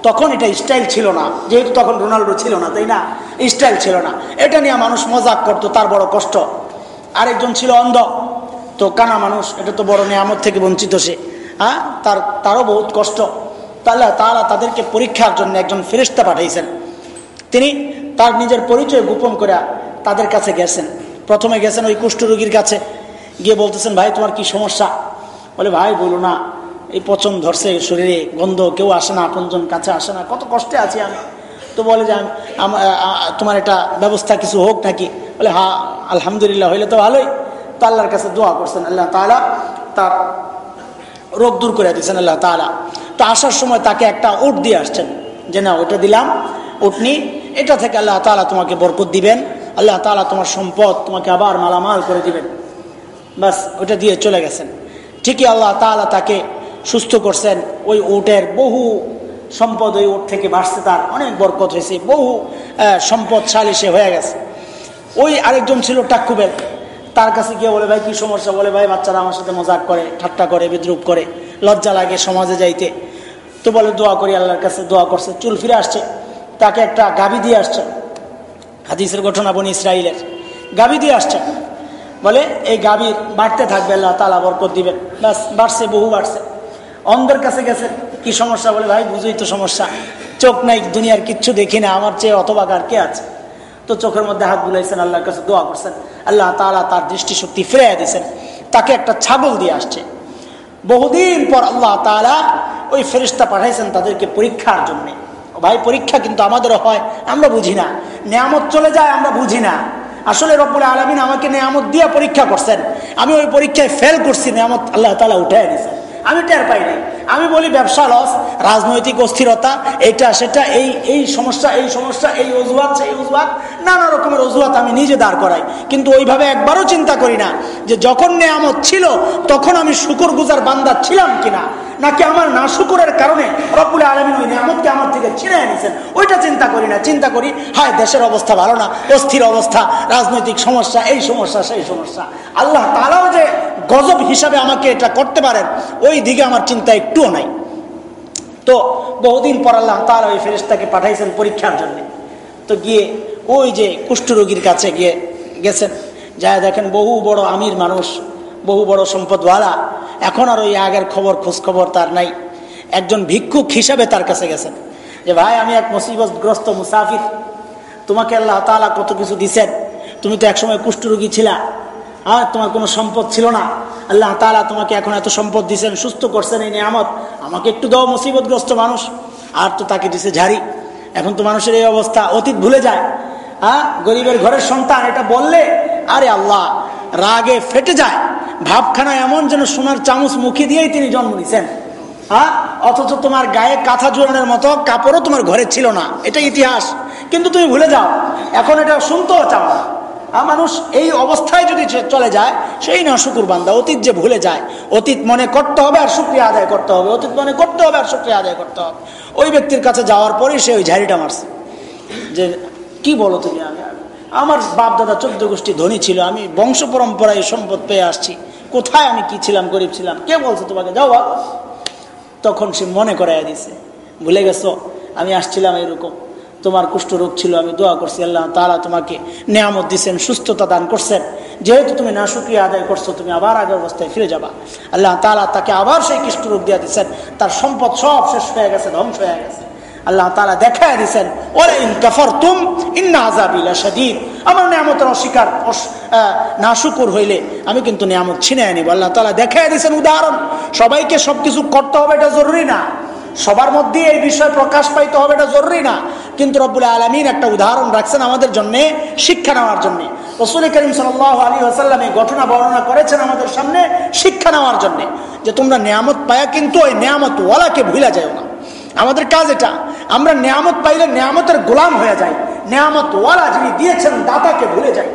তখন এটা স্টাইল ছিল না। যেহেতু তখন রোনাল্ডো ছিল না, তাই না? স্টাইল ছিল না। এটা নিয়ে মানুষ মজাক করতো, তার বড় কষ্ট। আরেকজন ছিল অন্ধ। তো কানা মানুষ, এটা তো বড় নিয়ামত থেকে বঞ্চিত সে। হ্যাঁ? তার, তারও বহুত কষ্ট। তাহলে তারা তাদেরকে পরীক্ষার জন্য একজন ফেরিস্তা পাঠাইছেন। তিনি তার নিজের পরিচয় গোপন করে তাদের কাছে গেছেন। প্রথমে গেছেন ওই কুষ্ঠরোগীর কাছে। গিয়ে বলতেছেন, ভাই, তোমার কি সমস্যা? বলে, ভাই, বলো না। এই পচন ধরছে শরীরে, গন্ধ, কেউ আসে না, আপনজন কাছে আসে না। কত কষ্টে আছি আমি। তো বলে যে তোমার এটা ব্যবস্থা কিছু হোক নাকি? বলে হা আলহামদুলিল্লাহ, হইলে তো ভালোই। তো আল্লাহর কাছে দোয়া করছেন আল্লাহ তালা তার রোগ দূর করে দিয়েছেন আল্লাহ তালা তো আসার সময় তাকে একটা উট দিয়ে আসছেন, যে না, ওটা দিলাম উটনি এটা থেকে আল্লাহ তালা তোমাকে বরকত দিবেন, আল্লাহ তালা তোমার সম্পদ তোমাকে আবার মালামাল করে দিবেন। বাস, ওটা দিয়ে চলে গেছেন। ঠিকই আল্লাহ তালা তাকে সুস্থ করছেন, ওই উটের বহু সম্পদ ওই উট থেকে বাড়ছে তার অনেক বরকত হয়েছে, বহু সম্পদশালী সে হয়ে গেছে। ওই আরেকজন ছিল টাক্কুবেল তার কাছে গিয়ে বলে, ভাই, কি সমস্যা? বলে, ভাই, বাচ্চারা আমার সাথে মজাক করে, ঠাট্টা করে, বিদ্রুপ করে, লজ্জা লাগে সমাজে যাইতে। তো বলে, দোয়া করি আল্লাহর কাছে, দোয়া করছে। চুল ফিরে আসছে, তাকে একটা গাবি দিয়ে আসছে। হাদিসের ঘটনা বনি ইসরায়েলের গাবি দিয়ে আসছে। বলে, এই গাভীর বাড়তে থাকবে, আল্লাহ তালা বরকত দিবেন। বাস বাড়ছে, বহু বাড়ছে। অন্ধের কাছে গেছে। কি সমস্যা? বলে, ভাই, বুঝুই তো সমস্যা। চোখ নাই, দুনিয়ার কিচ্ছু দেখি না। আমার চেয়ে অথবা কার কে আছে? তো চোখের মধ্যে হাত বুলাইছেন, আল্লাহর কাছে দোয়া করছেন। আল্লাহ তালা তার দৃষ্টিশক্তি ফিরে দিয়েছেন। তাকে একটা ছাগল দিয়ে আসছে। বহুদিন পর আল্লাহ তালা ওই ফেরিস্তা পাঠাইছেন তাদেরকে পরীক্ষার জন্যে। ভাই, পরীক্ষা কিন্তু আমাদেরও হয়, আমরা বুঝি না। নিয়ামত চলে যায়, আমরা বুঝি না। আসলে রব্বুল আলমিন আমাকে নিয়ামত দিয়ে পরীক্ষা করছেন। আমি ওই পরীক্ষায় ফেল করছি, নিয়ামত আল্লাহ তালা উঠে দিয়েছেন। আমি টের পাই নাই। আমি বলি ব্যবসা লস রাজনৈতিক অস্থিরতা এটা সেটা, এই এই সমস্যা এই সমস্যা, এই অজুহাত, সেই অজুহাত, নানা রকমের অজুহাত আমি নিজে দাঁড় করাই। কিন্তু ওইভাবে একবারও চিন্তা করি না যে যখন নেয়ামত ছিল, তখন আমি শুকুর গুজার বান্দা ছিলাম কিনা? নাকি আমার না শুকুরের কারণে রব্বুল আলমিন ওই নিয়ামতকে আমার থেকে ছিনে এনেছেন? ওইটা চিন্তা করি না। চিন্তা করি, হায়, দেশের অবস্থা ভালো না, অস্থির অবস্থা, রাজনৈতিক সমস্যা, এই সমস্যা, সেই সমস্যা। আল্লাহ তারাও যে গজব হিসাবে আমাকে এটা করতে পারেন, ওই দিকে আমার চিন্তা একটুও নাই। তো বহুদিন পর আল্লাহ তারা ওই ফেরিস্তাকে পাঠাইছেন পরীক্ষার জন্য। তো গিয়ে ওই যে কুষ্ঠরোগীর কাছে গিয়ে গেছেন। যা দেখেন বহু বড় আমির মানুষ, বহু বড় সম্পদওয়ালা। এখন আর ওই আগের খবর খোঁজ খবর তার নাই। একজন ভিক্ষুক হিসাবে তার কাছে গেছেন। যে, ভাই, আমি এক মুসিবতগ্রস্ত মুসাফির। তোমাকে আল্লাহ তালা কত কিছু দিছেন। তুমি তো একসময় কুষ্ঠরোগী ছিলা। আর তোমার কোনো সম্পদ ছিল না। আল্লাহ তালা তোমাকে এখন এত সম্পদ দিছেন সুস্থ করছেন এই নিয়ামত। আমাকে একটু দাও, মুসিবতগ্রস্ত মানুষ। আর তো তাকে দিছে ঝাড়ি। এখন তো মানুষের এই অবস্থা অতীত ভুলে যায়। হ্যাঁ গরিবের ঘরের সন্তান এটা বললে, আরে আল্লাহ, রাগে ফেটে যায়। ভাবখানা এমন যেন সোনার চামচ মুখে দিয়েই তিনি জন্ম নিছেন। হ্যাঁ অথচ তোমার গায়ে কাঁথা জোড়ানোর মতো কাপড়ও তোমার ঘরে ছিল না। এটা ইতিহাস। কিন্তু তুমি ভুলে যাও। এখন এটা শুনতেও চাও না। মানুষ এই অবস্থায় যদি চলে যায়, সেই না শুকুর বান্দা, অতীত যে ভুলে যায়, অতীত মনে করতে হবে আর শুক্রিয়া আদায় করতে হবে, অতীত মনে করতে হবে আর শুক্রিয়া আদায় করতে হবে। ওই ব্যক্তির কাছে যাওয়ার পরেই সে ওই ঝাড়িটা মারছে। যে, কি বলো তুমি আমি? আমার বাপ দাদা চোদ্দ গোষ্ঠী ধনী ছিল, আমি বংশ পরম্পরায় সম্পদ পেয়ে আসছি। কোথায় আমি কি ছিলাম, গরিব ছিলাম? কে বলছে তোমাকে? যাও তখন সে মনে করাই দিছে, ভুলে গেছো? আমি আসছিলাম এরকম। তোমার কুষ্ঠরোগ ছিল, আমি দোয়া করছি, আল্লাহ তালা তোমাকে নিয়ামত দিচ্ছেন সুস্থতা দান করছেন। যেহেতু তুমি না সুক্রিয়া আদায় করছ, তুমি আবার আগের অবস্থায় ফিরে যাবা। আল্লাহ তালা তাকে আবার সেই কুষ্ঠরোগ দিয়ে দিচ্ছেন তার সম্পদ সব শেষ হয়ে গেছে, ধ্বংস হয়ে গেছে। আল্লাহ তালা দেখায় দিচ্ছেন ওরে ইন কাফার তুম ইন্না আজাবিলা আমার নিয়ামতের অস্বীকার না শুকুর হইলে আমি কিন্তু নিয়ামত ছিনে আনিব আল্লাহ তালা দেখায় দিচ্ছেন উদাহরণ, সবাইকে সবকিছু করতে হবে, এটা জরুরি না। সবার মধ্যে এই বিষয় প্রকাশ পাইতে হবে, এটা জরুরি না। কিন্তু রব্বুল আলমিন একটা উদাহরণ রাখছেন আমাদের জন্য, শিক্ষা নেওয়ার জন্য। রসুল করিম সাল আলী আসাল্লাম এই ঘটনা বর্ণনা করেছেন আমাদের সামনে, শিক্ষা নেওয়ার জন্য। যে তোমরা নিয়ামত পায়া কিন্তু ওই নিয়ামত ওয়ালাকে ভুলা যায় না। আমাদের কাজ এটা, আমরা নিয়ামত পাইলে নিয়ামতের গোলাম হয়ে যাই। নিয়ামত ওয়ালা যিনি দিয়েছেন দাতাকে ভুলে যাই।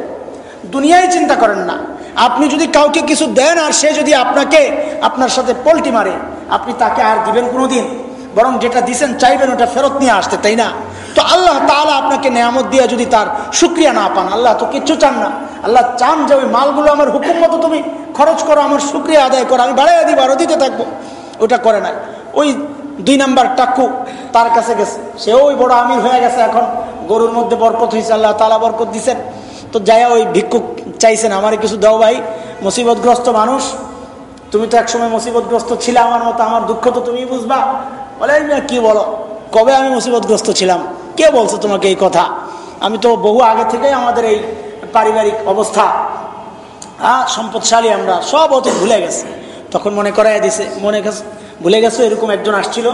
দুনিয়ায় চিন্তা করেন না। আপনি যদি কাউকে কিছু দেন আর সে যদি আপনাকে, আপনার সাথে পোল্টি মারে, আপনি তাকে আর দিবেন কোনোদিন। বরং যেটা দিছেন চাইবেন ওটা ফেরত নিয়ে আসতে, তাই না? তো আল্লাহ তাহলে আপনাকে নিয়ামত দিয়ে যদি তার সুক্রিয়া না পান, আল্লাহ তো কিচ্ছু চান না। আল্লাহ চান যে ওই মালগুলো আমার হুকুম মতো তুমি খরচ করো, আমার সুক্রিয়া আদায় করো, আমি বাড়াই দিব আরও দিতে থাকব। ওটা করে নাই। ওই দুই নাম্বার টাক্কু তার কাছে গেছে। সে ওই বড় আমির হয়ে গেছে এখন। গরুর মধ্যে বরকত হয়েছে, আল্লাহ তালা বরকত দিছেন। তো যাইয়া ওই ভিক্ষুক চাইছেন, আমার কিছু দাও ভাই, মুসিবতগ্রস্ত মানুষ, তুমি তো একসময় মুসিবতগ্রস্ত ছিলে আমার মতো, আমার দুঃখ তো তুমি বুঝবা। বলে কি বলো? কবে আমি মুসিবতগ্রস্ত ছিলাম? কে বলছো তোমাকে এই কথা? আমি তো বহু আগে থেকেই আমাদের এই পারিবারিক অবস্থা হ্যাঁ সম্পদশালী আমরা, সব অত ভুলে গেছে। তখন মনে করাই দিছে, মনে গেছে, ভুলে গেছো, এরকম একজন আসছিল,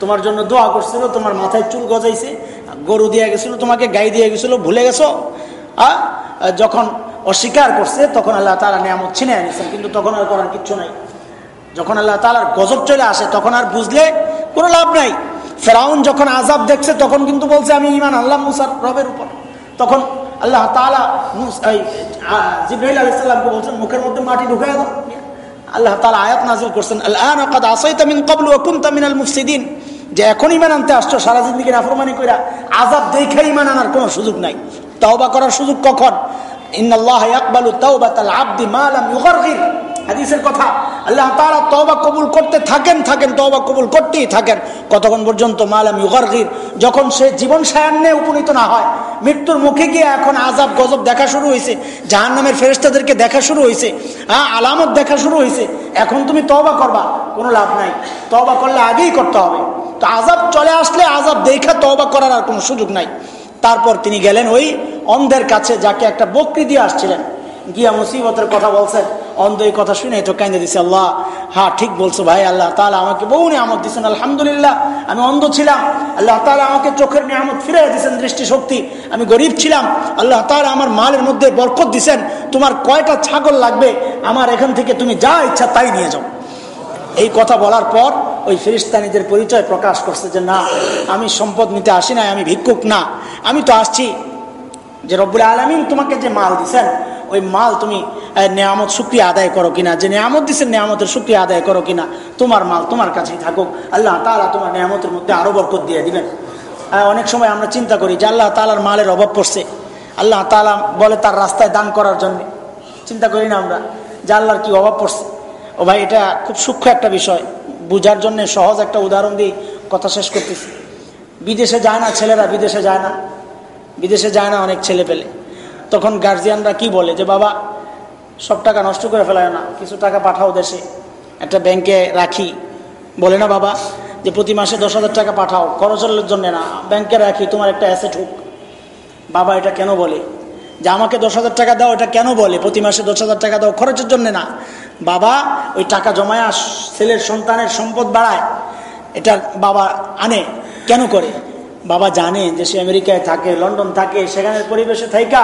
তোমার জন্য দোয়া করছিল, তোমার মাথায় চুল গজাইছে, গরু দিয়ে গেছিল, তোমাকে গাই দিয়ে গেছিল, ভুলে গেছো? হ্যাঁ যখন অস্বীকার করছে, তখন আল্লাহ তালা নিয়ামত ছিনে আনিছেন, কিন্তু তখন আর করার কিচ্ছু নাই। যখন আল্লাহ তালার গজব চলে আসে, তখন আর বুঝলে কোনো লাভ নাই। ফেরাউন যখন আজাব দেখছে, তখন কিন্তু বলছে, আমি ইমান আল্লাহ মুসার রবের উপর। তখন আল্লাহ তালা জিব্রাহিল আলাইসাল্লামকে বলছেন, মুখের মধ্যে মাটি ঢুকে দাও। আল্লাহ তালা আয়াত নাজিল করছেন আল্লাহ আসাই তামিন কবল হকুম তামিন আল মুফসিদিন। যে এখন ইমান আনতে আসছো, সারা জিন্দিগির আফরমানি কইরা আজাব দেখে ইমান আনার কোনো সুযোগ নাই। তাওবা করার সুযোগ কখন? ইন্নাল্লাহ ইয়াকবালু তাওবাতাল আবদি মা লাম ইউগারগির। হাদিসের কথা। আল্লাহ তারা তবা কবুল করতে থাকেন থাকেন তবা কবুল করতেই থাকেন। কতক্ষণ পর্যন্ত মালাম ইউগারগির? যখন সে জীবন সায়ান্নে উপনীত না হয়, মৃত্যুর মুখে গিয়ে এখন আজাব গজব দেখা শুরু হয়েছে জাহান নামের ফেরেস্তাদেরকে দেখা শুরু হয়েছে হ্যাঁ আলামত দেখা শুরু হয়েছে এখন তুমি তবা করবা, কোনো লাভ নাই। তবা করলে আগেই করতে হবে। তো আজাব চলে আসলে আজাব দেখা তবা করার আর কোনো সুযোগ নাই। তারপর তিনি গেলেন ওই অন্ধের কাছে যাকে একটা বকরি দিয়ে আসছিলেন। গিয়া মুসিবতের কথা বলছেন অন্ধ এই কথা শুনে তো কাইন্দে দিছে, আল্লাহ হ্যাঁ ঠিক বলছো ভাই, আল্লাহ তালা আমাকে বহু নিয়ামত দিচ্ছেন আলহামদুলিল্লাহ, আমি অন্ধ ছিলাম, আল্লাহ তালা আমাকে চোখের নিয়ামত ফিরে দিয়েছেন দৃষ্টিশক্তি, আমি গরিব ছিলাম, আল্লাহ তালা আমার মালের মধ্যে বরকত দিছেন, তোমার কয়টা ছাগল লাগবে, আমার এখান থেকে তুমি যা ইচ্ছা তাই নিয়ে যাও। এই কথা বলার পর ওই ফিরিস্তানিদের পরিচয় প্রকাশ করছে যে, না, আমি সম্পদ নিতে আসি নাই, আমি ভিক্ষুক না, আমি তো আসছি, যে রব্বুল আলমিন তোমাকে যে মাল দিছেন ওই মাল তুমি নেয়ামত সুক্রিয়া আদায় করো কিনা? যে নেয়ামত দিচ্ছেন নেয়ামতের সুক্রিয়া আদায় করো কিনা? তোমার মাল তোমার কাছেই থাকুক। আল্লাহ তালা তোমার নেয়ামতের মধ্যে আরও বরকত দিয়ে দিবেন। অনেক সময় আমরা চিন্তা করি যে আল্লাহ তালার মালের অভাব পড়ছে। আল্লাহ তালা বলে তার রাস্তায় দান করার জন্য। চিন্তা করি না আমরা যে আল্লাহর কি অভাব পড়ছে। ও ভাই, এটা খুব সূক্ষ্ম একটা বিষয়। বুঝার জন্য সহজ একটা উদাহরণ দিয়ে কথা শেষ করতেছি। বিদেশে যায় না ছেলেরা, বিদেশে যায় না। বিদেশে যায় না অনেক ছেলে পেলে। তখন গার্জিয়ানরা কি বলে? যে, বাবা, সব টাকা নষ্ট করে ফেলায় না, কিছু টাকা পাঠাও দেশে, একটা ব্যাংকে রাখি। বলে না বাবা, যে, প্রতি মাসে দশ হাজার টাকা পাঠাও খরচের জন্য না ব্যাংকে রাখি, তোমার একটা অ্যাসেট হোক। বাবা এটা কেন বলে? যে, আমাকে দশ হাজার টাকা দাও, এটা কেন বলে? প্রতি মাসে দশ হাজার টাকা দাও, খরচের জন্য না। বাবা, ওই টাকা জমায়া ছেলের সন্তানের সম্পদ বাড়ায়, এটা বাবা আনে। কেন করে? বাবা জানে যে সে আমেরিকায় থাকে, লন্ডন থাকে, সেখানের পরিবেশে থাইকা,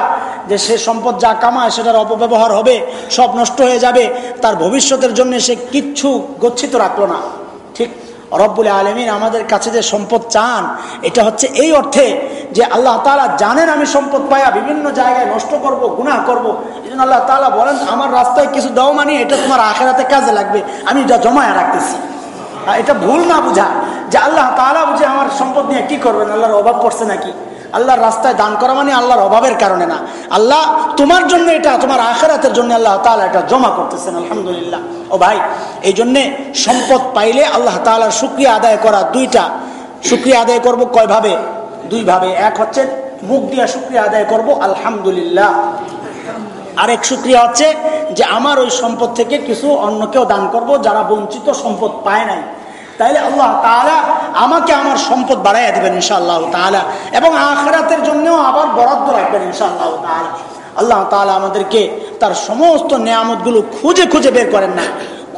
যে সে সম্পদ যা কামায় সেটার অপব্যবহার হবে, সব নষ্ট হয়ে যাবে, তার ভবিষ্যতের জন্য সে কিচ্ছু গচ্ছিত রাখল না। ঠিক রব্বুল আলমিন আমাদের কাছে যে সম্পদ চান, এটা হচ্ছে এই অর্থে যে আল্লাহ তালা জানেন আমি সম্পদ পায়া বিভিন্ন জায়গায় নষ্ট করব, গুনাহ করব। এই জন্য আল্লাহ তালা বলেন, আমার রাস্তায় কিছু দাও মানি এটা তোমার আখেরাতে কাজে লাগবে। আমি যা জমায়া রাখতেছি। এটা ভুল না বুঝা যে আল্লাহ তালা বুঝে আমার সম্পদ নিয়ে কি করবেন? আল্লাহর অভাব পড়ছে নাকি? আল্লাহর রাস্তায় দান করা মানে আল্লাহর অভাবের কারণে না। আল্লাহ তোমার জন্য এটা, তোমার আখেরাতের জন্য আল্লাহ তালা এটা জমা করতেছেন, আলহামদুলিল্লাহ। ও ভাই এই জন্যে সম্পদ পাইলে আল্লাহ তালার শুক্রিয়া আদায় করা দুইটা। শুক্রিয়া আদায় করব কয়ভাবে? দুইভাবে। এক হচ্ছে মুখ দিয়া শুক্রিয়া আদায় করব, আলহামদুলিল্লাহ। আরেক শুক্রিয়া হচ্ছে যে আমার ওই সম্পদ থেকে কিছু অন্যকেও দান করব, যারা বঞ্চিত সম্পদ পায় নাই। তাইলে আল্লাহ তালা আমাকে আমার সম্পদ বাড়াইয়া দেবেন ইনশাআল্লাহ তালা এবং আখরাতের জন্যও আবার বরাদ্দ রাখবেন ইনশাআল্লাহ তালা আল্লাহ তালা আমাদেরকে তার সমস্ত নিয়ামতগুলো খুঁজে খুঁজে বের করেন না।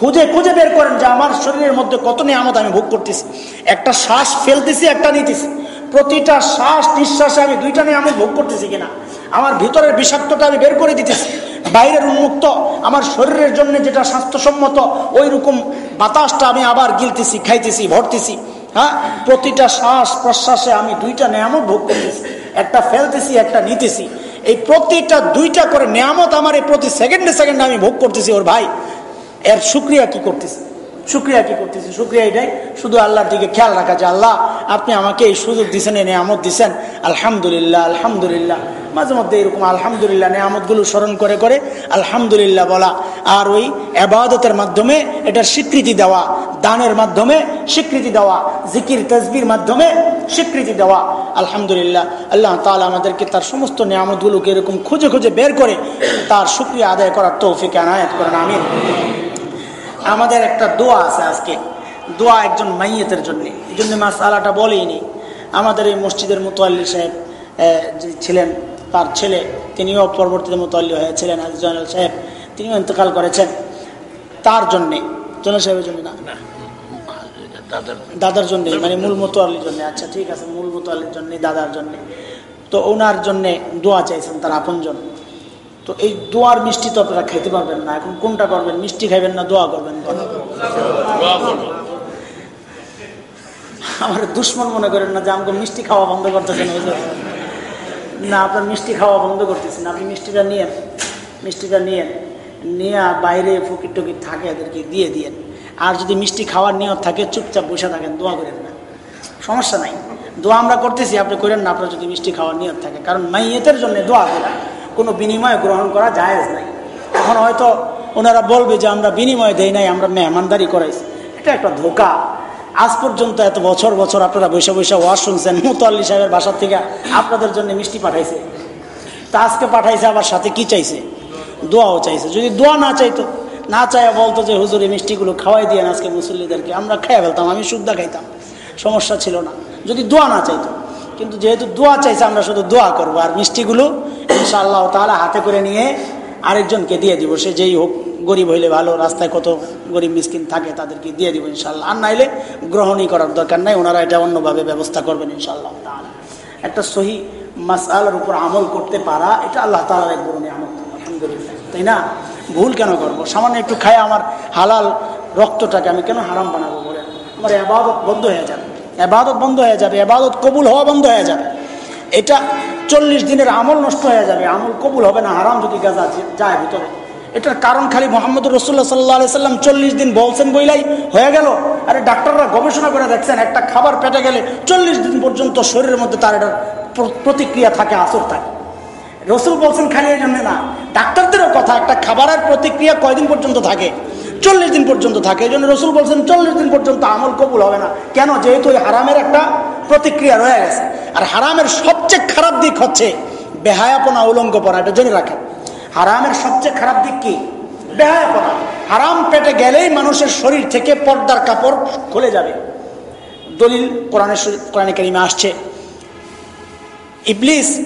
খুঁজে খুঁজে বের করেন যে আমার শরীরের মধ্যে কত নিয়ামত আমি ভোগ করতেছি। একটা শ্বাস ফেলতেছি, একটা নিতেছি। প্রতিটা শ্বাস, নিঃশ্বাসে আমি দুইটা নিয়ামত ভোগ করতেছি কিনা। আমার ভিতরের বিষাক্তটা আমি বের করে দিতেছি। বাইরের উন্মুক্ত, আমার শরীরের জন্য যেটা স্বাস্থ্যসম্মত ওই রকম বাতাসটা আমি আবার গিলতেছি, খাইতেছি, ভরতেছি। হ্যাঁ? প্রতিটা শ্বাস প্রশ্বাসে আমি দুইটা নিয়ামত ভোগ করতেছি। একটা ফেলতেছি, একটা নিতেছি। এই প্রতিটা দুইটা করে নিয়ামত আমার এই প্রতি সেকেন্ডে সেকেন্ডে আমি ভোগ করতেছি ওর ভাই। এর সুক্রিয়া কি করতেছি? শুক্রিয়া কি করতেছি? শুক্রিয়া এটাই। শুধু আল্লাহর দিকে খেয়াল রাখা যে আল্লাহ, আপনি আমাকে এই সুযোগ দিচ্ছেন এই নিয়ামত দিচ্ছেন আলহামদুলিল্লাহ আলহামদুলিল্লাহ। মাঝে মধ্যে এরকম আলহামদুলিল্লাহ নিয়ামতগুলো স্মরণ করে করে আলহামদুলিল্লাহ বলা। আর ওই আবাদতের মাধ্যমে এটার স্বীকৃতি দেওয়া, দানের মাধ্যমে স্বীকৃতি দেওয়া, জিকির তসবির মাধ্যমে স্বীকৃতি দেওয়া। আলহামদুলিল্লাহ, আল্লাহ তালা আমাদেরকে তার সমস্ত নিয়ামতগুলোকে এরকম খুঁজে খুঁজে বের করে তার সুক্রিয়া আদায় করার তৌফিক আনায়ত করেন, আমিন। আমাদের একটা দোয়া আছে আজকে। দোয়া একজন মাইয়েতের জন্য। এই জন্য মাস আলাটা বলেইনি। আমাদের এই মসজিদের মোতোয়াল্লি সাহেব যে ছিলেন তার ছেলে তিনিও পরবর্তীতে মোতোয়াল্লি হয়েছিলেন আজ জয়নাল সাহেব তিনিও ইন্তকাল করেছেন। তার জন্যে। জয়নাল সাহেবের জন্য না? দাদার জন্যে। মানে মূল মোতোয়াল্লির জন্য। আচ্ছা ঠিক আছে মূল মোতোয়াল্লির জন্যে দাদার জন্যে। তো ওনার জন্যে দোয়া চাইছেন তার আপনজন। তো এই দোয়ার মিষ্টি তো আপনারা খেতে পারবেন না। এখন কোনটা করবেন? মিষ্টি খাইবেন না দোয়া করবেন? আমার দুশ্মন মনে করেন না যে আমাকে মিষ্টি খাওয়া বন্ধ করতেছেন না, আপনার মিষ্টি খাওয়া বন্ধ করতেছেন আপনি মিষ্টিটা নিয়েন মিষ্টিটা নিয়েন। নিয়ে বাইরে ফকির টকির থাকে, এদেরকে দিয়ে দিয়েন। আর যদি মিষ্টি খাওয়ার নিয়ত থাকে, চুপচাপ বসে থাকেন, দোয়া করেন না। সমস্যা নাই। দোয়া আমরা করতেছি, আপনি করেন না, আপনার যদি মিষ্টি খাওয়ার নিয়ত থাকে। কারণ মাইয়েতের জন্য দোয়া করেন। কোনো বিনিময় গ্রহণ করা জায়েজ নাই। এখন হয়তো ওনারা বলবে যে আমরা বিনিময় দেই নাই, আমরা মেহমানদারি করাইছি। এটা একটা ধোকা। আজ পর্যন্ত এত বছর বছর আপনারা বৈশা বৈশা ওয়াশ শুনছেন, মুতাল্লি সাহেবের বাসার থেকে আপনাদের জন্য মিষ্টি পাঠাইছে। তা আজকে পাঠাইছে, আবার সাথে কি চাইছে? দোয়াও চাইছে। যদি দোয়া না চাইতো, না চাইয়া বলতো যে, হুজুর, এই মিষ্টিগুলো খাওয়াই দিয়ে আজকে মুসল্লিদেরকে। আমরা খেয়ে ফেলতাম, আমি শুদ্ধা খাইতাম। সমস্যা ছিল না। যদি দোয়া না চাইতো কিন্তু যেহেতু দোয়া চাইছে, আমরা শুধু দোয়া করব। আর মিষ্টিগুলো ইনশাআল্লাহ তাহলে হাতে করে নিয়ে আরেকজনকে দিয়ে দিব। সে যেই হোক, গরিব হইলে ভালো, রাস্তায় কত গরিব মিসকিন থাকে তাদেরকে দিয়ে দিব ইনশাল্লাহ আর নাইলে গ্রহণই করার দরকার নাই, ওনারা এটা অন্যভাবে ব্যবস্থা করবেন ইনশাল্লাহ তাহলে একটা সহি মাসালার উপর আমল করতে পারা, এটা আল্লাহ তালার এক বড় আমল তাই না? ভুল কেন করব? সামান্য একটু খায় আমার হালাল রক্তটাকে আমি কেন হারাম বানাবো বলে আমার আবাদত বন্ধ হয়ে যাবে। আবাদত বন্ধ হয়ে যাবে, এবাদত কবুল হওয়া বন্ধ হয়ে যাবে। এটা চল্লিশ দিনের আমল নষ্ট হয়ে যাবে, আমল কবুল হবে না, হারাম যদি গাজা যায় ভিতরে। এটার কারণ খালি মোহাম্মদ রসুল্লাহ সাল্লাহ সাল্লাম চল্লিশ দিন বলছেন বইলাই, হয়ে গেল। আরে ডাক্তাররা গবেষণা করে দেখছেন, একটা খাবার পেটে গেলে চল্লিশ দিন পর্যন্ত শরীরের মধ্যে তার এটার প্রতিক্রিয়া থাকে, আসর থাকে। রসুল বলছেন খালি এই জন্য না, ডাক্তারদেরও কথা, একটা খাবারের প্রতিক্রিয়া কয়দিন পর্যন্ত থাকে? চল্লিশ দিন পর্যন্ত থাকে, এই জন্য রসুল বলছেন চল্লিশ দিন পর্যন্ত আমল কবুল হবে না। কেন? যেহেতু হারামের একটা প্রতিক্রিয়া রয়ে গেছে। আর হারামের সবচেয়ে খারাপ দিক হচ্ছে বেহায়াপনা, উলঙ্গপনা, এটা জেনে রাখেন। হারামের সবচেয়ে খারাপ দিক কি? বেহায়াপনা। হারাম পেটে গেলেই মানুষের শরীর থেকে পর্দার কাপড় খুলে যাবে। দলিল কোরআনের কোরআনে কারিমে আসছে। ইবলিস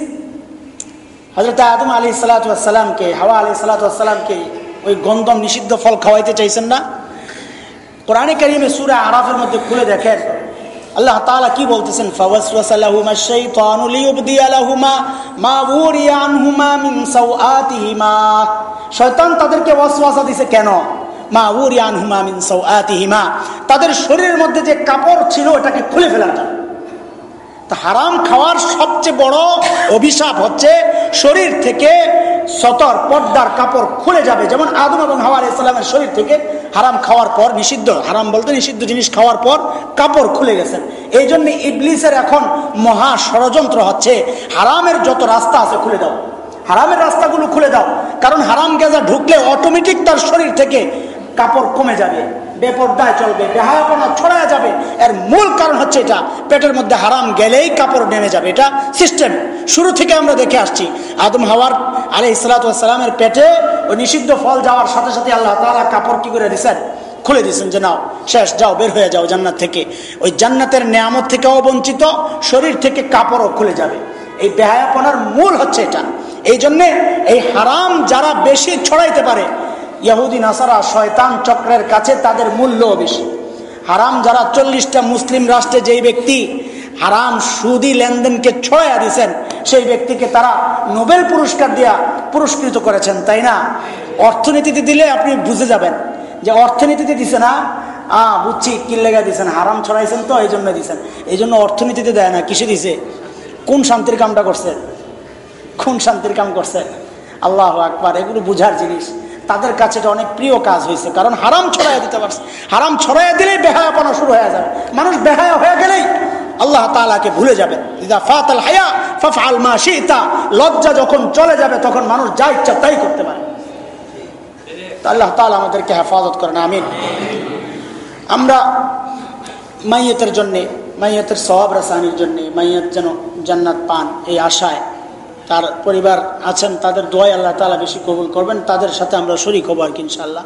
হজরত আদম আলী সালাতামকে হাওয়া আলী সালাতামকে ওই গন্ধম নিষিদ্ধ ফল খাওয়াইতে চাইছেন না? কোরআনে কারিমে সুরা আরাফের মধ্যে খুলে দেখেন। আল্লাহ তাআলা কি বলতেছেন? ফাওয়াসওয়াসা লাহুমা শাইতানু লিইবদিয়া লাহুমা, মা উরিয়া আনহুমা মিন সাওআতিহিমা। শয়তান তাদেরকে ওয়াসওয়াসা দিছে কেন? মা উরিয়া আনহুমা মিন সাওআতিহিমা। তাদের শরীরের মধ্যে যে কাপড় ছিল, ওটাকে খুলে ফেলার জন্য। হারাম খাওয়ার সবচেয়ে বড় অভিশাপ হচ্ছে শরীর থেকে সতর পর্দার কাপড় খুলে যাবে। যেমন আদম এবং হাওয়া ইসলামের শরীর থেকে হারাম খাওয়ার পর নিষিদ্ধ, হারাম বলতে নিষিদ্ধ জিনিস খাওয়ার পর কাপড় খুলে গেছেন এই জন্য ইবলিসের এখন মহা ষড়যন্ত্র হচ্ছে। হারামের যত রাস্তা আছে খুলে দাও। হারামের রাস্তাগুলো খুলে দাও। কারণ হারাম গেজা ঢুকলে অটোমেটিক তার শরীর থেকে কাপড় কমে যাবে। বেপর্দায় চলবে, বেহায়াপনা ছড়ায় যাবে। এর মূল কারণ হচ্ছে এটা, পেটের মধ্যে হারাম গেলেই কাপড় নেমে যাবে। এটা সিস্টেম শুরু থেকে আমরা দেখে আসছি, আদম হাওয়ার আলি ইসলাতামের পেটে ওই নিষিদ্ধ ফল যাওয়ার সাথে সাথে আল্লাহ তালা কাপড় কি করে দিচ্ছেন খুলে দিয়েছেন যে, নাও, শেষ, যাও, বের হয়ে যাও জান্নাত থেকে। ওই জান্নাতের নেয়ামত থেকেও বঞ্চিত শরীর থেকে কাপড়ও খুলে যাবে। এই বেহায়াপনার মূল হচ্ছে এটা। এই জন্যে এই হারাম যারা বেশি ছড়াইতে পারে ইয়াহুদি নাসারা, শয়তান চক্রের কাছে তাদের মূল্য বেশি। হারাম যারা চল্লিশটা মুসলিম রাষ্ট্রে যেই ব্যক্তি হারাম সুদি লেনদেনকে ছড়াইয়া দিয়েছেন, সেই ব্যক্তিকে তারা নোবেল পুরস্কার দিয়া পুরস্কৃত করেছেন, তাই না? অর্থনীতিতে দিলে আপনি বুঝে যাবেন যে অর্থনীতিতে দিছে না, আ, বুঝছি কি লেগে দিছেন, হারাম ছড়াইছেন তো, এই জন্য দিছেন। এই জন্য অর্থনীতিতে দেয় না, কিসে দিছে? কোন শান্তির কামটা করছে? কোন শান্তির কাম করছে? আল্লাহ আকবার, এগুলো বুঝার জিনিস। তাদের কাছে এটা অনেক প্রিয় কাজ হয়েছে, কারণ হারাম ছড়াইয়া দিতে পারছে। হারাম ছড়াইয়া দিলেই বেহায়া বেহায়াপনা শুরু হয়ে যাবে। মানুষ বেহায়া হয়ে গেলেই আল্লাহ তালাকে ভুলে যাবে। লজ্জা যখন চলে যাবে, তখন মানুষ যা ইচ্ছা তাই করতে পারে। আল্লাহ তালা আমাদেরকে হেফাজত করেন, আমিন। আমরা মাইয়েতের জন্যে, মাইয়াতের সবাব রাসানির জন্যে, মাইয়াত যেন জান্নাত পান, এই আশায় তার পরিবার আছেন, তাদের দোয়াই আল্লাহ তালা বেশি কবুল করবেন, তাদের সাথে আমরা শরিক হব আর কি ইনশাল্লাহ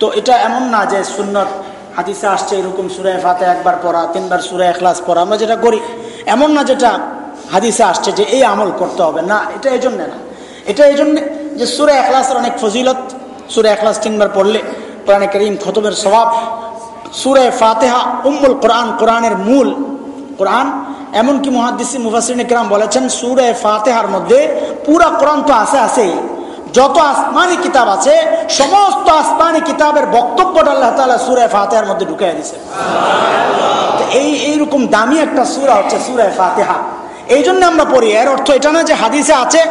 তো এটা এমন না যে সুন্নত হাদিসে আসছে এরকম সুরায় ফাতে একবার পড়া, তিনবার সুরায় এখলাস পড়া, আমরা যেটা করি, এমন না যেটা হাদিসে আসছে যে এই আমল করতে হবে, না, এটা এই জন্যে না। এটা এই জন্যে যে সুরে এখলাসের অনেক ফজিলত, সুরে এখলাস তিনবার পড়লে কোরআনে করিম খতমের স্বভাব, সুরে ফাতেহা উম্মুল কোরআন, কোরআনের মূল কোরআন এমনকি মহাদিসি মুফাসিন বলেছেন, সুরে ফাতেহার মধ্যে পুরা কোরআন তো আছে আছেই যত আসমানি কিতাব আছে, সমস্ত আসমানি কিতাবের বক্তব্যটা আল্লাহ তালা সুরে ফাতেহার মধ্যে ঢুকাই দিছে এই, এইরকম দামি একটা সুরা হচ্ছে সুরে ফাতেহা। এই জন্য আমরা পড়ি। এর অর্থ এটা না যে হাদিসে আছে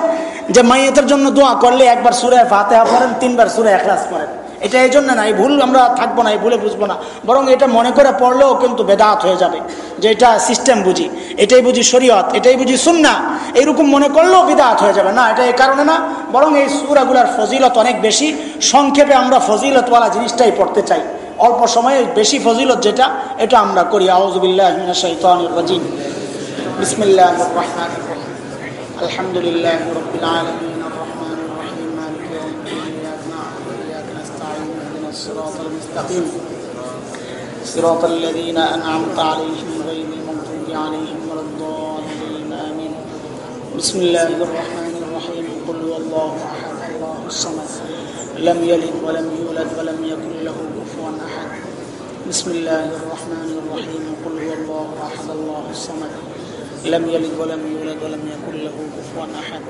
যে মাইয়েতের জন্য দোয়া করলে একবার সুরে ফাতেহা পড়েন, তিনবার সুরে এখলাস করেন এটা এই জন্য না এই ভুল আমরা থাকবো না এই ভুলে বুঝবো না বরং এটা মনে করে পড়লেও কিন্তু বেদাত হয়ে যাবে যে এটা সিস্টেম বুঝি এটাই বুঝি শরীয়ত এটাই বুঝি সুন্না এইরকম মনে করলেও বিদাত হয়ে যাবে না এটা এই কারণে না বরং এই সুরাগুলার ফজিলত অনেক বেশি সংক্ষেপে আমরা ফজিলতওয়ালা জিনিসটাই পড়তে চাই অল্প সময়ে বেশি ফজিলত যেটা এটা আমরা করি আউজবিল্লাহ রাজিম বিসমিল্লাহ রহমান আলহামদুলিল্লাহ রবিল আলমিন الصراط المستقيم صراط الذين أنعمت عليهم غير المغضوب عليهم ولا الضالين آمين. بسم الله الرحمن الرحيم. قل هو الله أحد الله الصمد. لم يلد ولم يولد ولم يكن له كفوا أحد. بسم الله الرحمن الرحيم. قل هو الله أحد الله الصمد. لم يلد ولم يولد ولم يكن له كفوا أحد.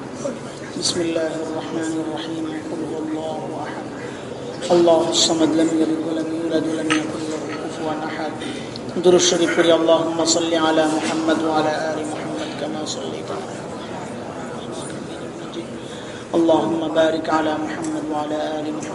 بسم الله الرحمن الرحيم. قل هو الله أحد. الله الصمد لم يلد ولم يولد ولم يكن له كفوا أحد. در الشريف اللهم صل على محمد وعلى آل محمد كما صليت على اللهم بارك على محمد وعلى آل محمد